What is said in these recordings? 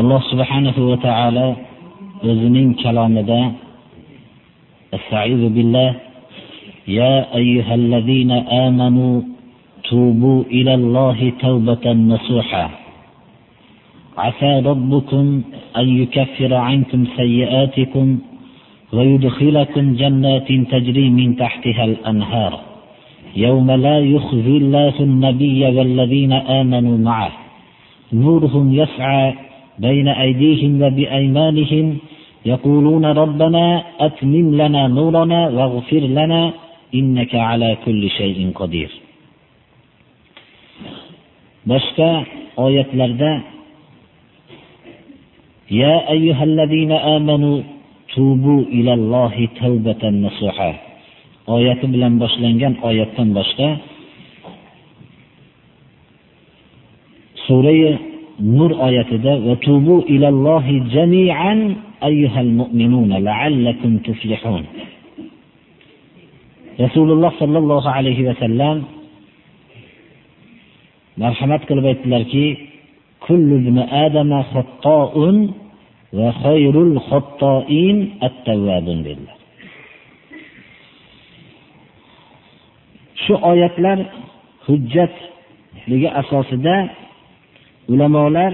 Alloh subhanahu va taolo o'zining kalomida أستعيذ بالله. يا أيها الذين آمنوا توبوا إلى الله توبة نصوحا. عسى ربكم أن يكفر عنكم سيئاتكم ويدخلكم جنات تجري من تحتها الأنهار. يوم لا يخزي الله النبي والذين آمنوا معه. نورهم يسعى بين أيديهم وبأيمانهم يقولون ربنا أتمم لنا نورنا واغفر لنا إنك على كل شيء قدير boshqa oyatlarda يا أيها الذين آمنوا توبوا إلى الله توبة نصوحا oyati bilan boshlangan oyatdan boshqa surai nur oyatida وتوبوا إلى الله جميعا أيها المؤمنون لعلكم تفلحون rasululloh sollallohu alayhi vasallam marhamat qilib aytdilarki kullu ibni adama xattoun va xayrul xattoin at-tawwabun dedilar shu oyatlar hujjatligi asosida ulamolar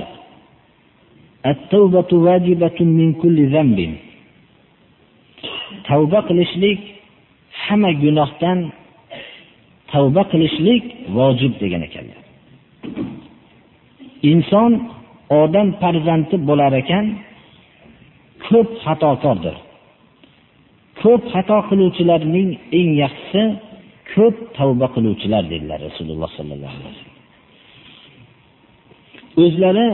tavba qilishlik hamma gunohdan tavba qilishlik vojib degan ekanlar. Inson odam farzandi bo'lar ekan ko'p xatokordir ko'p xato qiluvchilarning eng yaxshisi ko'p tavba qiluvchilar dedilar rasululloh sollallohu alayhi vasallam. o'zlari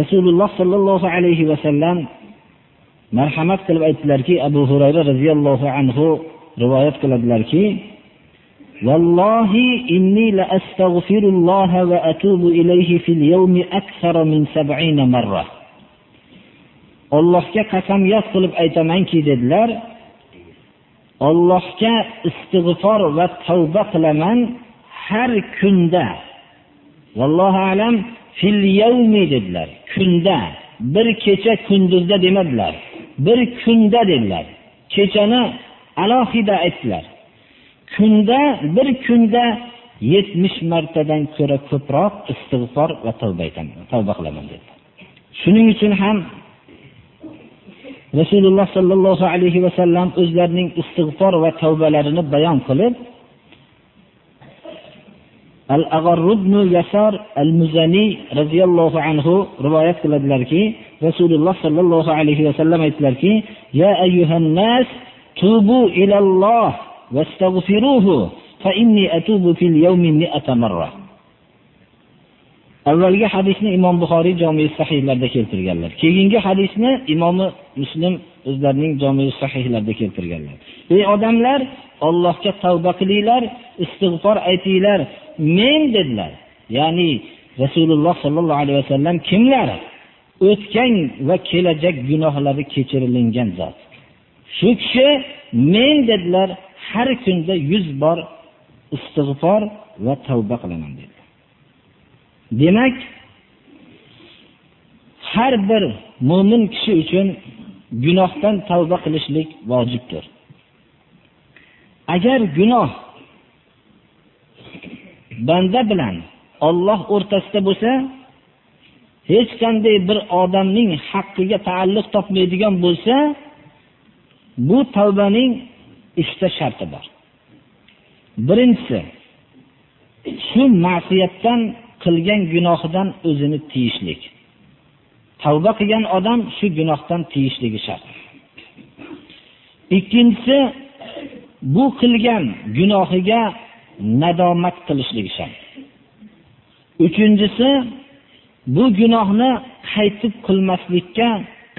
rasululloh sollallohu alayhi vasallam marhamat qilib aytdilarki abu hurayra roziyallohu anhu rivoyat qiladilarki والله إني لأستغفر الله وأتوب إليه في اليوم أكثر من سبعين مرة allohga qasamyod qilib aytamanki dedilar ollohga istig'for va tavba qilaman har kunda vallohu alam fil yavmi dedilar. Kunda bir kecha kunduzda demadilar bir kunda dedilar. Kechani alohida aytdilar. Kunda bir kunda yetmish martadan ko'ra ko'proq istig'for va tavba aytaman tavba qilaman dedilar shuning uchun ham rasululloh sollallohu alayhi vasallam o'zlarining istig'for va tavbalarini bayon qilib al ag'arrubnu yasar al muzani roziyallohu anhu rivoyat qiladilarki rasululloh sollallohu alayhi vasallam aytdilarki ya ayyuhan nas tubu ilalloh vastaghfiruhu fa inni atubu fil yawmi mi'ata marra. Avvalgi hadisni imom buxoriy jomi sahihlarida keltirganlar. Keyingi hadisni imomi muslim o'zlarining jomi sahihlarida keltirganlar. Ey odamlar ollohga tavba qilinglar istig'for aytinglar men dedilar. Ya'ni rasululloh sollallohu alayhi vasallam kimlar? O'tgan va kelajak gunohlari kechirilingan zot. Shu kishi men dedilar har kunda yuz bor istig'for va tavba qilaman dedi demak har bir mo'min kishi uchun gunohdan tavba qilishlik vojibdir. Agar gunoh banda bilan Alloh o'rtasida bo'lsa hech qanday bir odamning haqqiga taalluq topmaydigan bo'lsa bu tavbaning ikkita sharti bor. Birinchisi shu ma'siyatdan qilgan gunohidan o'zini tiyishlik. Tavba qilgan odam shu gunohdan tiyishligi shart. Ikkinchisi bu qilgan gunohiga nadomat qilishligi shart. Uchinchisi bu gunohni qaytib qilmaslikka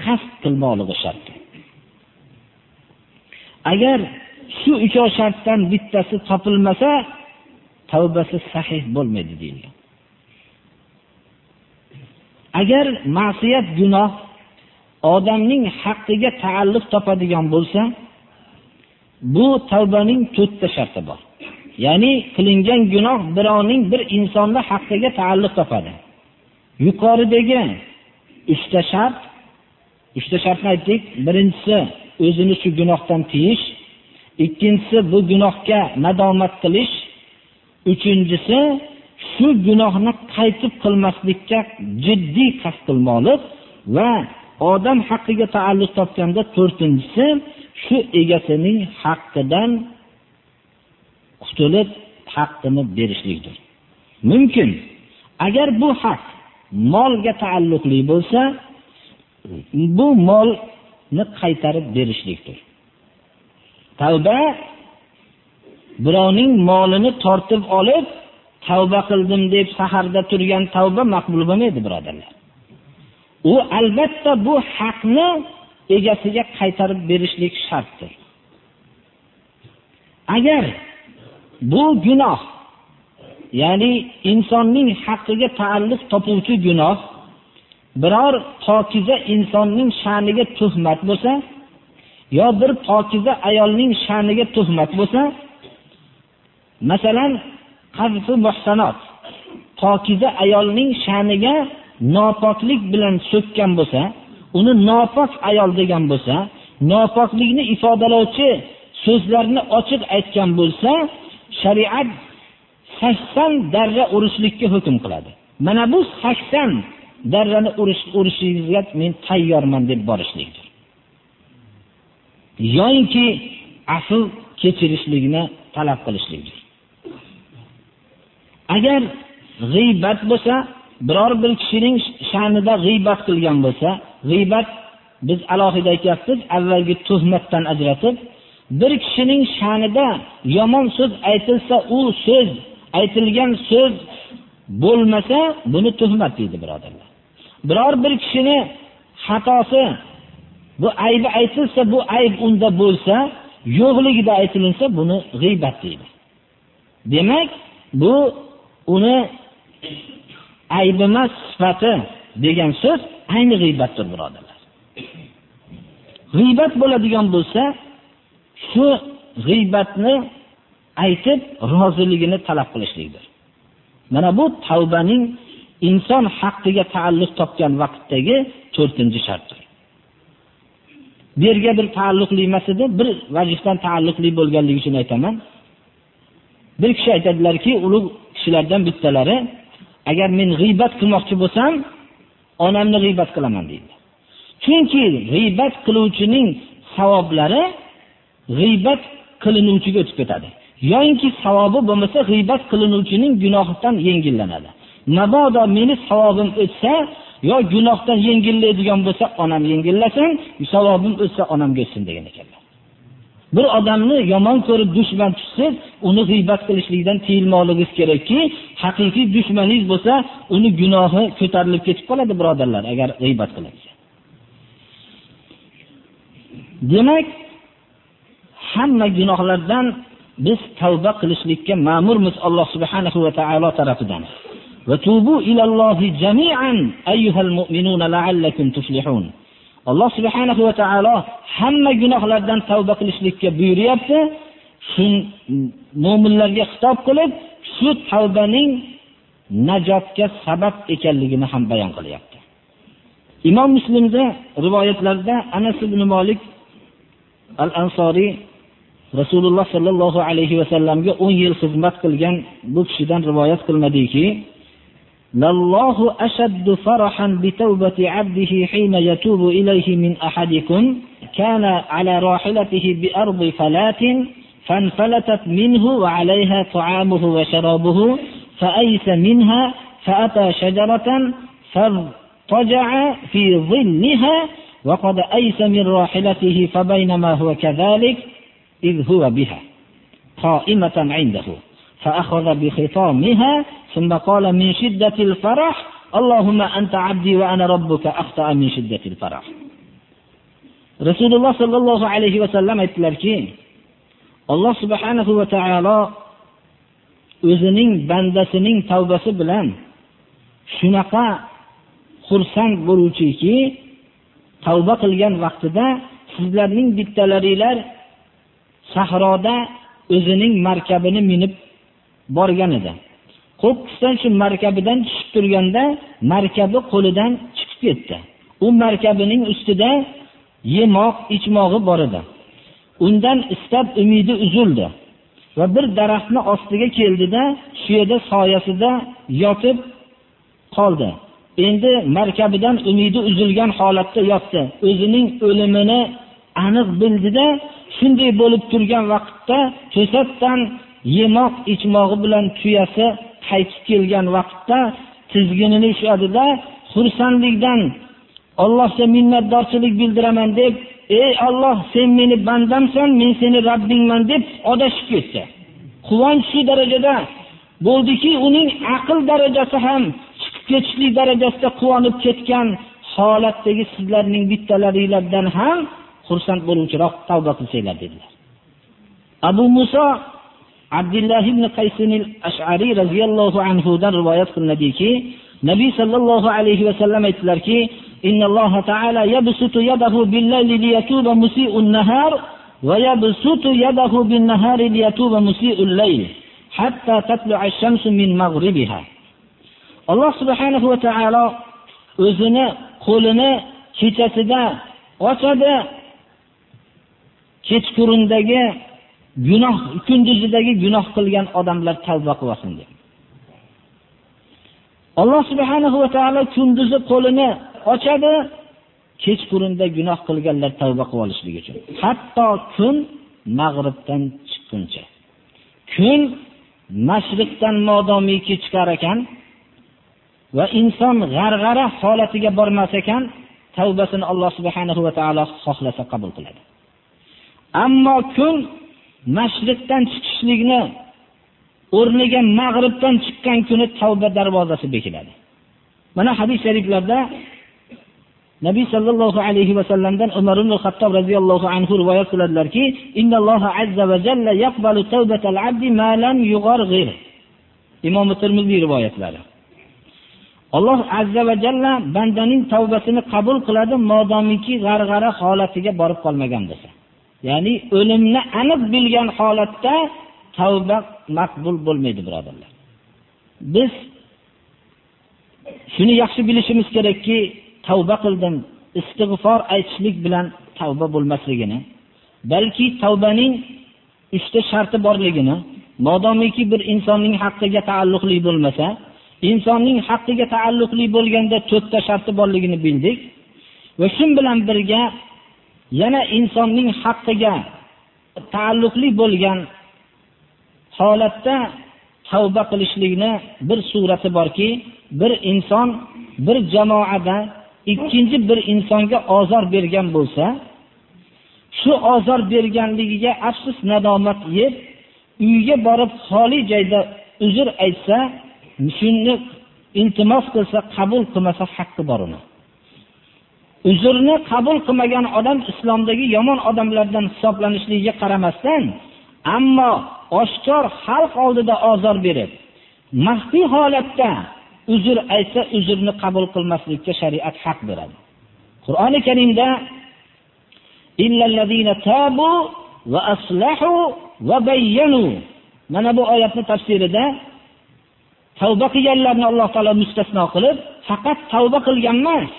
qasd qilmoqligi shart. Agar shu uchov shartdan bittasi topilmasa tavbasi sahih bo'lmaydi deyilgan. Agar ma'siyat gunoh odamning haqqiga taalluq topadigan bo'lsa bu tavbaning to'rtta sharti bor. Ya'ni qilingan gunoh birovning bir insonni haqqiga taalluq topadi. Yuqoridagi uchta shart uchta shartni aytdik. Birinchisi o'zini shu gunohdan tiyish. Ikkinchisi bu gunohga nadomat qilish. Uchinchisi shu gunohni qaytib qilmaslikka jiddiy qasd qilmoqlik va odam haqqiga taalluq topganda to'rtinchisi shu egasining haqqidan qutulib haqqini berishlikdir. Mumkin. Agar bu haq molga taalluqli bo'lsa bu molni qaytarib berishlikdir. Tavba birovning molini tortib olib tavba qildim deb saharda turgan tavba maqbul bo'lmaydi birodarlar. U albatta bu haqni egasiga qaytarib berishlik shartdir. Agar bu gunoh ya'ni insonning haqqiga taalluq topuvchi gunoh biror pokiza insonning sha'niga tuhmat bo'lsa yo bir pokiza ayolning sha'niga tuhmat bo'lsa masalan muhsanot pokiza ayolning sha'niga nopoklik bilan so'kkan bo'lsa uni nopok ayol degan bo'lsa nopoklikni ifodalovchi so'zlarni ochiq aytgan bo'lsa shariat sakson darra urishlikka hukm qiladi. Mana bu sakson darrani urishingizga men tayyorman deb borishlikdir. Yoinki afv kechirishlikni talab qilishlikdir. Agar g'iybat bo'lsa biror bir kishining sha'nida g'iybat qilgan bo'lsa g'iybat biz alohida aytyapmiz avvalgi tuhmatdan ajratib bir kishining sha'nida yomon so'z aytilsa u so'z aytilgan so'z bo'lmasa buni tuhmat deydi birodarlar. Biror bir kishini xatosi bu aybi aytilsa bu ayb unda bo'lsa yo'qligida aytilinsa buni g'iybat deydi. Demak bu uni aybimas sifati degan so'z ayni g'iybatdir birodarlar. G'iybat bo'ladigan bo'lsa shu g'iybatni aytib roziligini talab qilishlikdir. Mana bu tavbaning inson haqqiga taalluq topgan vaqtdagi to'rtinchi shartdir. Bu yerga bir taalluqli emas edi bir vajihdan taalluqli bo'lganligi uchun aytaman. Bir kishi aytadilarki ulug' kishilardan bittalari agar men g'iybat qilmoqchi bo'lsam onamni g'iybat qilaman deydi. Chunki g'iybat qiluvchining savoblari g'iybat qilinuvchiga o'tib ketadi. Yoyinki savobi bo'lmasa g'iybat qilinuvchining gunohidan yengillanadi. Mabodo meni savobim o'tsa yo gunohdan yengillaydigan bo'lsa onam yengillasin savobim o'tsa onamga o'tsin degan ekanlar. Bir odamni yomon ko'rib dushman tutsangiz uni g'iybat qilishlikdan tiyilmoqligingiz kerakki haqiqiy dushmaningiz bo'lsa uni gunohi ko'tarilib ketib qoladi birodarlar agar g'iybat qilinsa demak hamma gunohlardan biz tavba qilishlikka ma'murmiz alloh subhanahu va taolo tarafidan. Alloh subhanahu va taolo hamma gunohlardan tavba qilishlikka buyuryapti. Shu mo'minlarga xitob qilib shu tavbaning najotga sabab ekanligini ham bayon qilyapti. Imom muslimda rivoyatlarda anas ibn molik al ansoriy rasululloh sollallohu alayhi vasallamga o'n yil xizmat qilgan bu kishidan rivoyat qilinadiki لله أشد فرحا بتوبة عبده حين يتوب إليه من أحدكم. كان على راحلته بأرض فلات فانفلتت منه وعليها طعامه وشرابه فأيس منها فأتى شجرة فاضطجع في ظلها وقد أيس من راحلته فبينما هو كذلك إذ هو بها قائمة عنده. فأخذ بخطامها ثم قال من شدة الفرح Allohumma anta abdi va ana robbuka akhta'a min shiddatil farah. Rasululloh sallallohu alayhi va sallam aytdilarki, Alloh subhanahu va taolo o'zining bandasining tavbasi bilan shunaqa xursand bo'luvchiki, tavba qilgan vaqtida sizlarning bittalaringlar sahroda o'zining markabini minib borgan edi. Qo'qqisdan shu markabidan tushib turganda markabi qo'lidan chiqib ketdi. U markabining ustida yemoq, ichmog'i bor edi. Undan istab umidi uzildi va bir daraxtni ostiga keldida, shu yerda soyasida yotib qoldi. Endi markabidan umidi uzilgan holatda yotdi. O'zining o'limini aniq bildida, shunday bo'lib turgan vaqtda to'satdan yemoq ichmog'i bilan tuyasi qaytib kelgan vaqtda tizginini ushladida xursandlikdan Allohga minnatdorchilik bildiraman deb, "Ey Alloh, sen meni bandamsan, men seni Rabbingman" deb odashib ketdi. Quvonch shu darajada bo'ldiki, uning aql darajasi ham chiqib ketishlik darajasida quvonib ketgan holatdagi sizlarning bittalaringlardan ham xursand bo'luvchiroq tavba qilsanglar dedilar. Abu Musa Abdullah ibn Qaysin al-Ash'ari radhiyallohu anhu dan rivoyat qilinadiki, Nabiy sallallohu alayhi va sallam aytdilarki, "Innalloh ta'ala yabsutu yadahu bil-layli liyatuba musii'un nahar va yabsutu yadahu bin-nahari liyatuba musii'ul layl hatta tatlu'a ash-shamsu min maghribiha." Alloh subhanahu va taolo o'zini qo'lini kechasida ochadi kechqurundagi gunoh kunduzidagi gunoh qilgan odamlar tavba qilsin deb. Alloh subhanahu va taolo kunduzi qo'lini ochadi, kechqurunda gunoh qilganlar tavba qilib olishligi uchun. Hatto kun mag'ribdan chiqquncha. Kun mashriqdan modomiki chiqar ekan va inson g'arg'ara holatiga bormas ekan, tavbasini Alloh subhanahu va taolo xohlasa qabul qiladi. Ammo kun mashriqdan chiqishlikni o'rniga mag'ribdan chiqqan kuni tavba darvozasi bekiladi. Mana hadis shariflarda Nabiy sallallohu alayhi va sallamdan Umar ibn Xattob radhiyallohu anhu rivoyat qiladilarki, "Innalloha azza va jalla yaqbalu tawbatal abdi ma lam yugharghir." Imom Tirmiziy rivoyatlari. Alloh azza va jalla bandaning tavbasini qabul qiladi, modomiki g'arg'ara holatiga borib qolmagan bo'lsa. Ya'ni o'limni aniq bilgan holatda tavba maqbul bo'lmaydi, birodarlar. Biz shuni yaxshi bilishimiz kerakki, tavba qildim, istig'for aytishlik bilan tavba bo'lmasligini, balki tavbaning uchta sharti borligini, modomiki bir insonning haqqiga taalluqli bo'lmasa, insonning haqqiga taalluqli bo'lganda to'rtta sharti borligini bildik va shu bilan birga yana insonning haqqiga taalluqli bo'lgan holatda tavba qilishlikni bir surati borki, bir inson bir jamoada ikkinchi bir insonga ozor bergan bo'lsa, shu ozor berganligiga afsus nadomat yeb, uyga borib xoli joyda uzr aytsa, shuni iltimos qilsa, qabul qilmasa haqqi bor uni. Uzrni qabul qilmagan odam islomdagi yomon odamlardan hisoblanishligiga qaramasdan, ammo oshkor xalq oldida ozor berib, maxfiy holatda uzr aytsa, uzrni qabul qilmaslikka shariat haq beradi. Qur'oni Karimda tabu va aslahu va bayyanu mana bu oyatni tafsirida tavba qilganlarni Alloh taolo mustasno qilib, faqat tavba qilgan emas,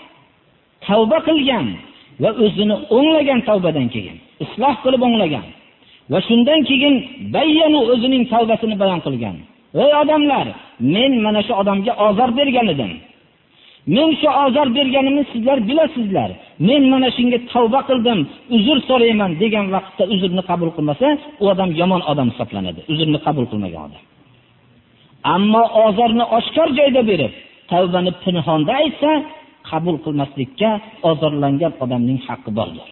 tavba qilgan va o'zini o'nglagan tavbadan keyin isloh qilib o'nglagan va shundan keyin bayyanu o'zining tavbasini bayon qilgan. Ey odamlar, men mana shu odamga ozor bergan edim. Men shu ozor berganimni sizlar bilasizlar. Men mana shunga tavba qildim, uzr so'rayman degan vaqtda uzrni qabul qilmasa, u odam yomon odam hisoblanadi. Uzrni qabul qilmagan odam. Ammo ozorni oshkor joyda berib, tavbani pinhonda aytsa, qabul qilmaslikka ozorlangan odamning haqqi bordir.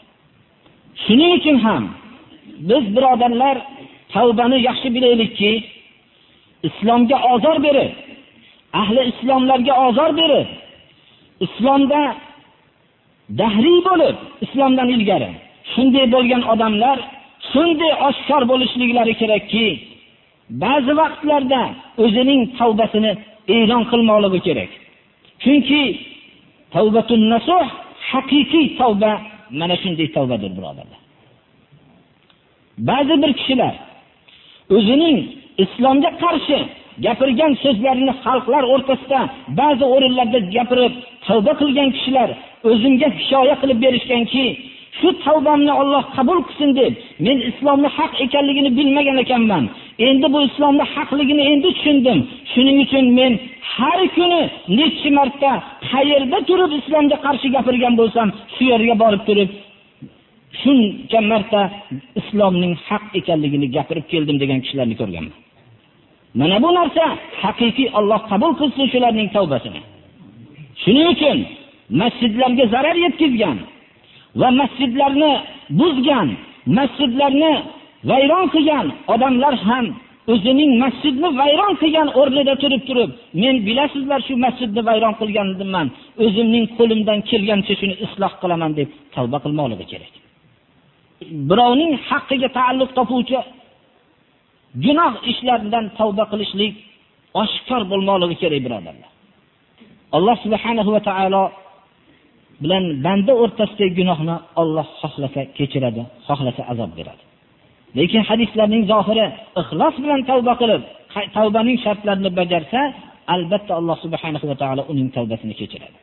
Shuning uchun ham biz birodarlar tavbani yaxshi bilaylikki, islomga ozor berib, ahli islomlarga ozor berib islomda dahriy bo'lib islomdan ilgari shunday bo'lgan odamlar shunday oshkor bo'lishliklari kerakki ba'zi vaqtlarda o'zining tavbasini e'lon qilmoqligi kerak chunki tavbatun nasuh haqiqiy tavba mana shunday tavbadir birodarlar. Ba'zi bir kishilar o'zining islomga qarshi gapirgan so'zlarini xalqlar o'rtasida ba'zi o'rinlarda gapirib tavba qilgan kishilar o'zimga hikoya qilib berishganki shu tavbamni Alloh qabul qilsin deb men islomni haq ekanligini bilmagan ekanman. Endi bu islomni haqligini endi tushundim. Shuning uchun men har kuni necha marta qayerda turib islomga qarshi gapirgan bo'lsam shu yerga borib turib shuncha marta islomning haq ekanligini gapirib keldim degan kishilarni ko'rganman. Mana bu narsa haqiqiy Alloh qabul qilsin shularning tavbasini. Shuning uchun masjidlarga zarar yetkazgan va masjidlarni buzgan masjidlarni vayron qilgan odamlar ham o'zining masjidni vayron qilgan o'rnida turib turib men bilasizlar shu masjidni vayron qilgan edimman, o'zimning qo'limdan kelgancha shuni isloh qilaman deb tavba qilmoqligi kerak. Birovning haqqiga taalluq topuvchi gunoh ishlardan tavba qilishlik oshkor bo'lmoqligi kerak birodarlar. Alloh subhanahu va taolo bilan banda o'rtasidagi gunohni Alloh xohlasa kechiradi, xohlasa azob beradi. Lekin hadislarning zohiri ixlos bilan tavba qilib, tavbaning shartlarini bajarsa, albatta Alloh subhanahu va taolo uning tavbasini kechiradi.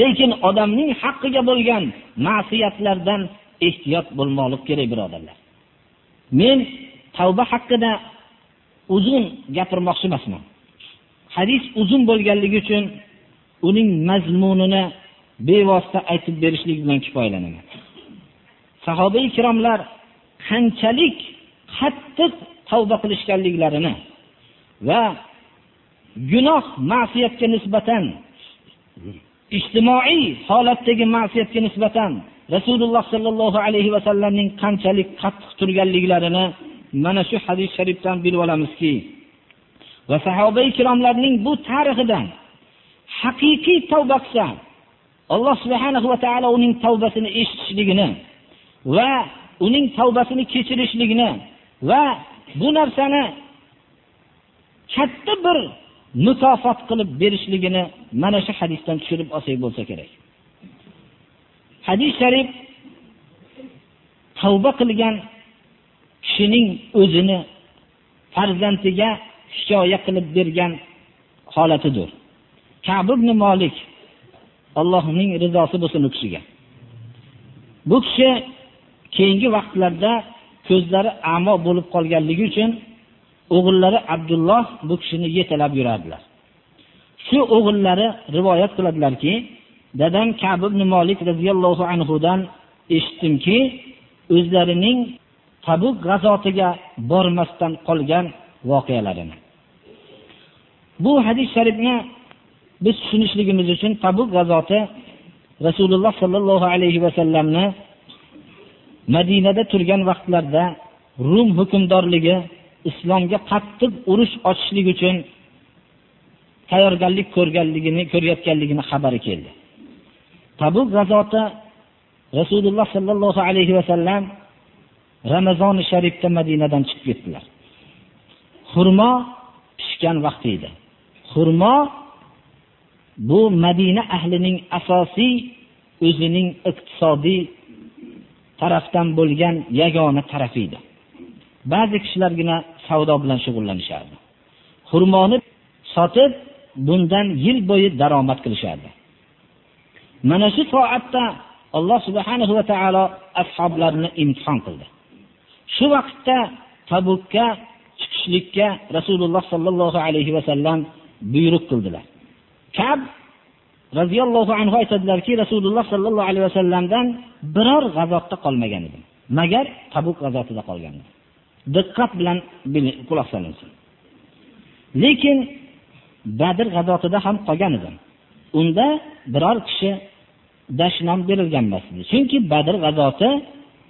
Lekin odamning haqqiga bo'lgan ma'siyatlardan ehtiyot bo'lmoqlik kerak birodarlar. Men tavba haqida uzun gapirmoqchi emasman. Hadis uzun bo'lganligi uchun uning mazmunini bevosita aytib berishlik bilan kifoyalanaman sahoba ikromlar qanchalik qattiq tavba qilishganliklarini va gunoh ma'siyatga nisbatan ijtimoiy holatdagi ma'siyatga nisbatan rasululloh sollallohu alayhi vasallamning qanchalik qattiq turganliklarini mana shu hadis sharifdan bilib olamizki va sahoba ikromlarning bu tarixidan haqiqiy tavba qilsa alloh subhanahu va taolo uning tavbasini eshitishligini va uning tavbasini kechirishligini va bu narsani katta bir mukofot qilib berishligini mana shu hadisdan tushirib olsak bo'lsa kerak. Hadis sharif tavba qilgan kishining o'zini farzandiga hikoya qilib bergan holatidir Ka'b ibn Malik Allohning rizosi bo'lsin u kishiga. Bu kishi keyingi vaqtlarda ko'zlari amo bo'lib qolganligi uchun o'g'illari Abdulloh bu kishini yetalab yurardilar. Shu o'g'illari rivoyat qiladilarki, dadam Ka'b ibn Malik radhiyallohu anhu dan eshitdimki, o'zlarining Tabuk g'azotiga bormasdan qolgan voqealarini. Bu hadis sharifni biz tushunishligimiz uchun tabuk g'azoti rasululloh sollallohu alayhi vasallamni madinada turgan vaqtlarda rum hukmdorligi islomga qattiq urush ochishlik uchun tayyorgarlik ko'rganligini ko'rayotganligini xabari keldi. Tabuk g'azoti rasululloh sollallohu alayhi vasallam ramazoni sharifda madinadan chiqib ketdilar. Xurmo pishgan vaqti edi. Xurmo bu madina ahlining asosiy o'zining iqtisodiy tarafdan bo'lgan yagona tarafi edi. Ba'zi kishilargina savdo bilan shug'ullanishardi. Xurmoni sotib bundan yil bo'yi daromad qilishardi. Mana shu soatda alloh subhanahu va taolo ashoblarni imtihon qildi. Shu vaqtda tabukka chiqishlikka rasululloh sollallohu alayhi vasallam buyruq qildilar. Kab roziyallohu anhu aytadilarki rasululloh sollallohu alayhi vasallamdan biror g'azotda qolmagan edim. Magar tabuk g'azotida qolgan diqqat bilan quloq solinsin. Lekin badr g'azotida ham qolgan edim. Unda biror kishi dashnom berilgan emas edi. Chunki badr g'azoti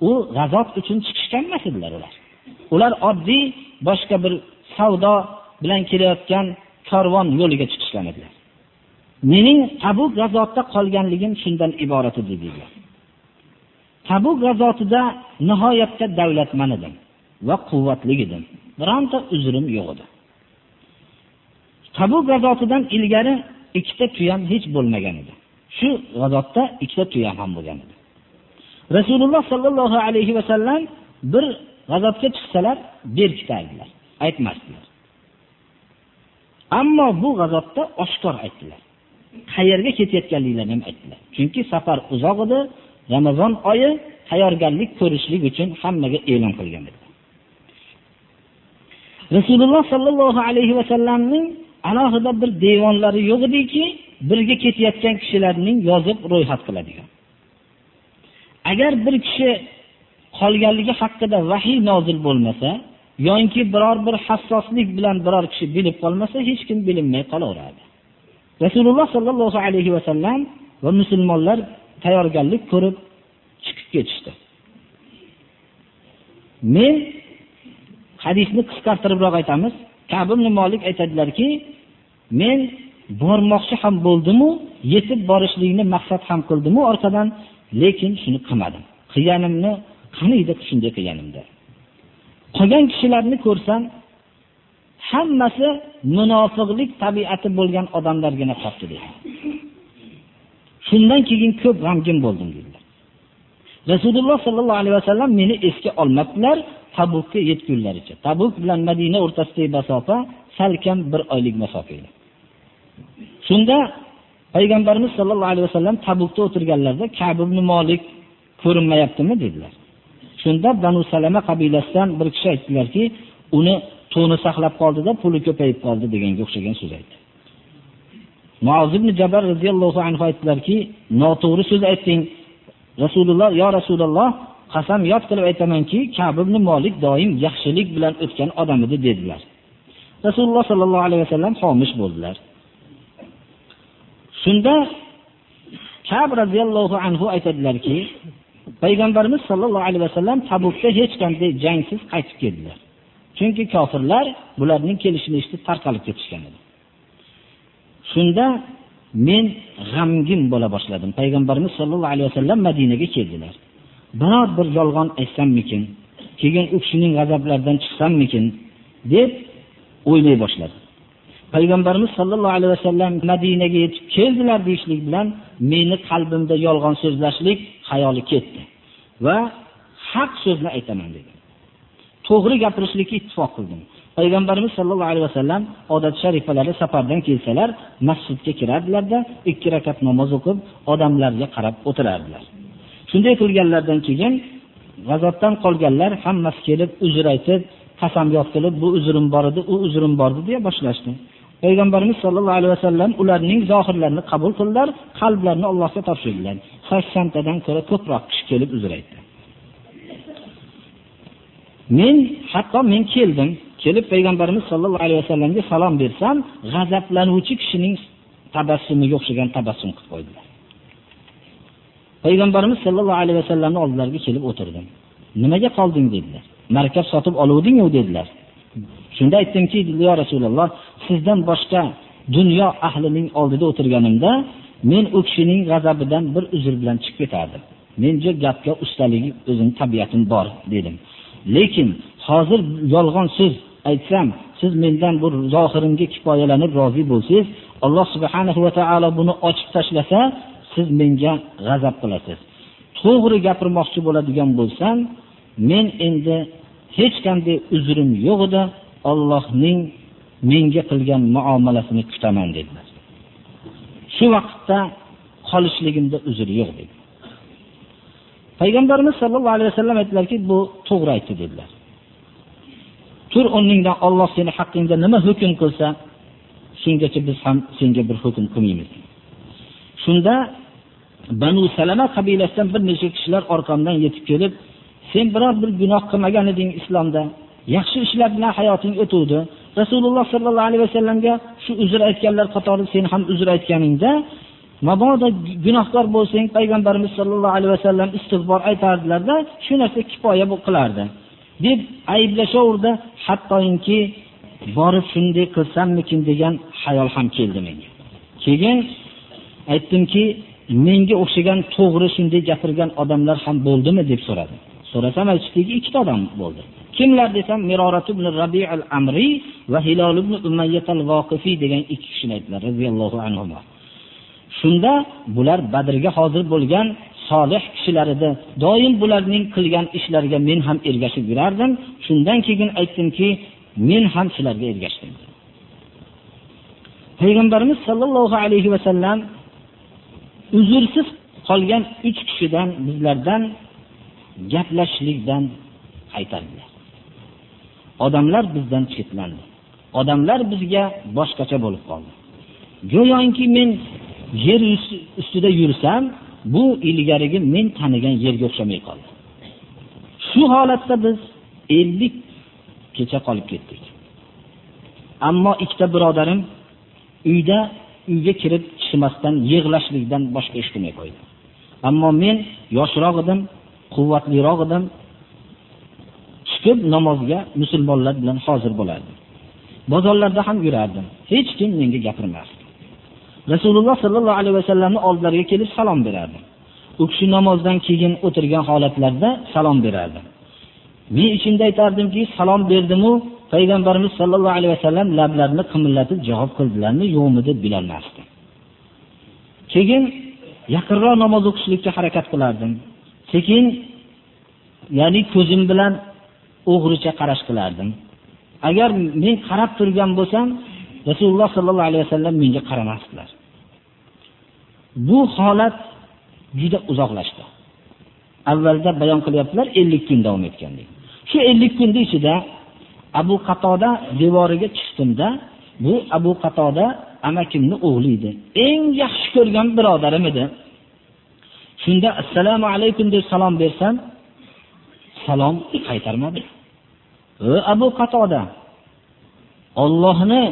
u g'azot uchun chiqishgan emas edilar ular. Ular oddiy boshqa bir savdo bilan kelayotgan karvon yo'liga chiqishgan edilar. Mening Tabuk g'azotida qolganligim shundan iborat edi degan. Tabuk g'azotida nihoyatda davlatman edim va quvvatli edim. Bironta uzrim yo'q edi. Tabuk g'azotidan ilgari ikkita tuyam hech bo'lmagan edi. Shu g'azotda ikkita tuya ham bo'lgan edi. Rasululloh sallallohu alayhi va sallam bir g'azotga chiqsalar berkitardilar, aytmasdilar. Ammo bu g'azotda oshkor aytdilar. Qayerga ketayotganliklarini ham aytdilar. Chunki safar uzoq edi, Ramazon oyi tayyorgarlik ko'rishlik uchun hammaga e'lon qilgan edilar Rasululloh sallallohu alayhi va sallamning alohida bir devonlari yo'q ediki, birga ketayotgan kishilarning yozib ro'yxat qiladigan. Agar bir kishi qolganligi haqida vahiy nozil bo'lmasa, yoki biror bir hassoslik bilan biror kishi bilib qolmasa, hech kim bilinmay qolaveradi. Rasululloh sallallohu alayhi va sallam va musulmonlar tayyorgarlik ko'rib chiqib ketishdi. Men hadisni qisqartiribroq aytamiz. Ka'b ibn Malik aytadilarki, men bormoqchi ham bo'ldim-u, yetib borishlikni maqsad ham qildim-u orqadan, lekin shuni qilmadim. Qilganimni qani edi shunday qilganimda. Qolgan kishilarni ko'rsam, hammasi munofiqlik tabiati bo'lgan odamlargina qoldi dedi. Shundan keyin ko'p g'amgin bo'ldim dedilar. Rasululloh sollallohu alayhi vasallam meni esga olmabdilar Tabukka yetgunlaricha. Tabuk bilan Madina o'rtasidagi masofa salkam bir oylik masofa edi. Shunda payg'ambarimiz sollallohu alayhi vasallam Tabukda o'tirganlarida Ka'b ibn Malik ko'rinmayaptimi dedilar. Shunda Banu Salama qabilasidan bir kishi aytdilarki, uni to'ni saqlab qoldida puli ko'payib qoldi deganga o'xshagan so'z aytdi. Muoz ibn Jabal radhiyallohu anhu aytdilarki, noto'g'ri so'z aytding. Rasululloh, yo Rasululloh, qasam yod qilib aytamanki, Ka'b ibn Malik doim yaxshilik bilan o'tgan odam edi dedilar. Rasululloh sallallohu alayhi vasallam xomish bo'ldilar. Shunda Ka'b radhiyallohu anhu aytadilarki, payg'ambarimiz sollallohu alayhi vasallam Tabukda hech qanday jangsiz qaytib keldilar. Chunki kofirlar bularning kelishini eshitib tarqalib ketishgan edi. Shunda men g'amgin bo'la boshladim. Payg'ambarimiz sollallohu alayhi vasallam Madinaga keldilar. Biror bir yolg'on aytsammikin, keyin u kishining g'azablaridan chiqsammikin deb o'ylay boshladim. Payg'ambarimiz sollallohu alayhi vasallam Madinaga yetib keldilar deyishlik bilan meni qalbimda yolg'on so'zlashlik xayoli ketdi va haq so'zni aytaman dedi. To'g'ri gapirishlikka ittifoq qildim. Payg'ambarimiz sollallohu alayhi vasallam odat sharifalari safardan kelsalar, masjidga kirardilarda, ikki rakat namoz o'qib, odamlarga qarab o'tirardilar. Shunday qilganlardan keyin g'azotdan qolganlar hammasi kelib uzr aytib, qasamyod qilib, bu uzrim bor edi, u uzrim bor edi deya boshlashdi. Payg'ambarimiz sollallohu alayhi vasallam ularning zohirlarini qabul qildilar, qalblarini Allohga topshirdilar. 80 tadan ko'ra ko'proq kishi kelib uzr aytdi. Men hatto men keldim, kelib payg'ambarimiz sollallohu alayhi vasallamga salom bersam, g'azablanuvchi kishining tabassumiga o'xshagan tabassum qilib qo'ydilar. Payg'ambarimiz sollallohu alayhi vasallamning oldilariga kelib o'tirdim. Nimaga qolding dedilar. Markab sotib oluvding-ku dedilar. Shunda aytdimki, "Ya Rasululloh, sizdan boshqa dunyo ahlining oldida o'tirganimda, men u kishining g'azabidan bir uzr bilan chiqib ketardim. Menga gapga ustaligi o'zim tabiatim bor" dedim. Lekin hozir yolg'on so'z aytsam, siz mendan bu zohirimga kifoyalanib rozi bo'lsangiz, Alloh subhanahu va taolo buni ochib tashlasa, siz menga g'azab qilasiz. To'g'ri gapirmoqchi bo'ladigan bo'lsam, men endi hech qanday uzrim yo'q edi. Allohning menga qilgan muomalasini kutaman dedilar. Shu vaqtda qolishligimda uzr yo'q dedi. Payg'ambarimiz sollallohu alayhi vasallam aytdilarki, bu to'g'ri aytdi dedilar. Tur o'rningdan Alloh seni haqqingda nima hukm qilsa, shungacha biz ham senga bir hukm qilmaymiz. Shunda Banu Salama qabilasidan bir necha kishilar orqamdan yetib kelib, sen biror bir gunoh qilmagan eding islomda, yaxshi ishlar bilan hayoting o'tuvdi. Rasululloh sollallohu alayhi vasallamga shu uzr aytganlar qatori sen ham uzr aytganingda, mabodo gunohkor bo'lsang, payg'ambarimiz sollallohu alayhi vasallam istig'for aytardilarda, shu narsa kifoya qilardi. deb ayblashaverdi, hattoinki borib shunday qilsammikin degan xayol ham keldi menga. Keyin aytdimki menga o'xshagan to'g'ri shunday gapirgan odamlar ham bo'ldimi deb so'radim. So'rasam aytishdiki ikkita odam bo'ldi. Kimlar desam mirorat ibn rabi al amriy va hilol ibn umayyat al voqifiy degan ikki kishini aytdilar roziyallohu anhu shunda bular badrga hozir bo'lgan solih kishilar edi doim bularning qilgan ishlariga men ham ergashib yurardim. Shundan keyin aytdimki men ham sizlarga ergashdim. Payg'ambarimiz sollallohu alayhi va sallam uzrsiz qolgan 3 kishidan bizlardan gaplashishlikdan qaytardilar. Odamlar bizdan chetlandi odamlar bizga boshqacha bo'lib qoldi. Go'yoki men yer ustida yursam bu ilgarigi men tanigan yerga o'xshamay qoldi. Shu holatda biz ellik kecha qolib ketdik. Ammo ikkita birodarim uyda uyga kirib chiqmasdan yig'lashlikdan boshqa ish qilmay qo'ydi. Ammo men yoshroq edim quvvatliroq edim. Chiqib namozga musulmonlar bilan hozir bo'lardim. Bozorlarda ham yurardim. Hech kim menga gapirmasdi rasululloh sollallohu alayhi vasallamni oldilariga kelib salom berardi. U kishi namozdan keyin o'tirgan holatlarda salom berardi. Men ichimda aytardimki salom berdimu? Payg'ambarimiz sollallohu alayhi vasallam lablarini qimillatib javob qildilarmi? Yo'qmi deb bilolmasdim keyin yaqinroq namoz o'qishlikka harakat qilardim. Sekin ya'ni ko'zim bilan o'g'richa qarash qilardim. Agar men qarab turgan bo'lsam rasululloh sollallohu alayhi vasallam menga qaramasdilar. Bu holat juda uzoqlashdi. Avvalda bayon qilyaptilar ellik kun davom etgandek shu ellik kunni ichida abu qatoda devoriga chiqdimda bu abu qatoda amakimni o'g'li edi. Eng yaxshi ko'rgan birodarim edi. Shunda assalomu alaykum deb salom bersam salom qaytarmadi. E abu qatoda ollohni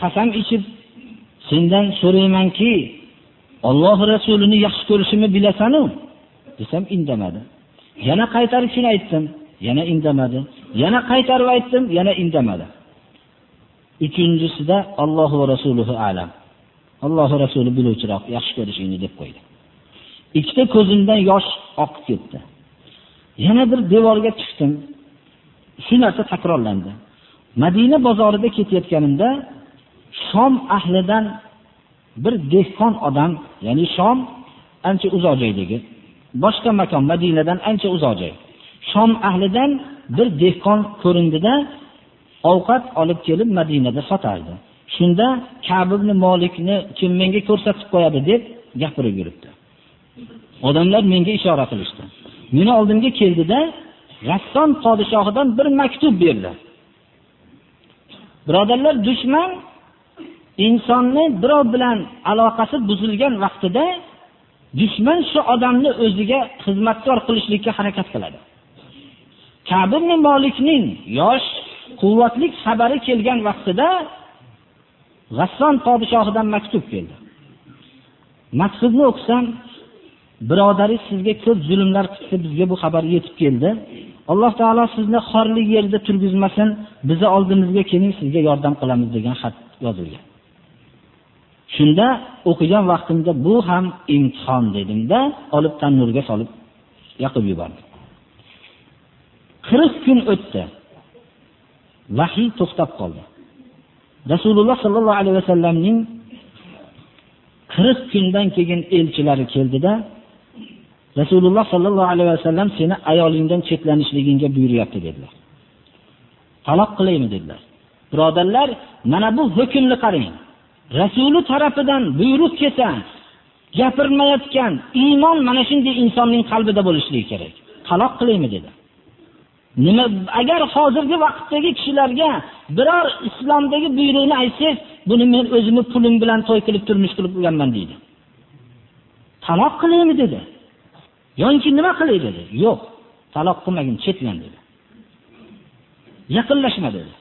qasam ichib sendan so'raymanki Alloh rasulini yaxshi ko'rishimni bilasanu? desam indamadi. Yana qaytarib shuni aytdim yana indamadi. Yana qaytarib aytdim yana indamadi. Uchinchisida allohu va rasuluhu alam. Alloh rasuli biluvchiroq yaxshi ko'rishingni deb qo'ydi. Ikkita ko'zimdan yosh oqib ketdi. Yana bir devorga chiqdim. Shu narsa takrorlandi. Madina bozorida ketayotganimda shom ahlidan bir dehqon odam ya'ni shom ancha uzoq joydagi boshqa makon madinadan ancha uzoq joy. Shom ahlidan bir dehqon ko'rindida ovqat olib kelib madinada sotardi. Shunda kab ibn Malikni kim menga ko'rsatib qo'yadi deb gapirib yuribdi. Odamlar menga ishora qilishdi. Meni oldimga keldida Rasson podshohidan bir maktub berdi. Birodarlar dushman insonni birov bilan aloqasi buzilgan vaqtida dushman shu odamni o'ziga xizmatkor qilishlikka harakat qiladi. Kabir molikning yosh quvvatlik xabari kelgan vaqtida g'asson podshohidan maktub keldi. Maktubni o'qisam birodariz sizga ko'p zulmlar qilibdi bizga bu xabar yetib keldi. Alloh taolo sizni xorli yerda turgizmasin bizni oldimizga keling sizga yordam qilamiz degan xat yozilgan. Shunda o'qigan vaqtimda bu ham imtihon dedimda olib tannurga solib yoqib yubordim. Qirq kun o'tdi. Vahiy to'xtab qoldi. Rasululloh sollallohu alayhi vasallamning qirq kundan keyin elchilari keldida rasululloh sollallohu alayhi vasallam seni ayolingdan chetlanishligingga buyuryapti dedilar. Taloq qilaymi dedilar. Birodarlar mana bu hukmni qarang. Rasuli tarafidan buyruq kelsa gapirmayotgan iymon mana shunday insonning qalbida bo'lishligi kerak. Taloq qilaymi dedi. Nima agar hozirgi vaqtdagi kishilarga biror islomdagi buyruqni aytsangiz buni men o'zimni pulim bilan to'y qilib turmush qilib urganman deydi. Taloq qilaymi dedi. Yoki nima qilay dedi. Yo'q taloq qilmagin chetlan dedi. Yaqinlashma dedi.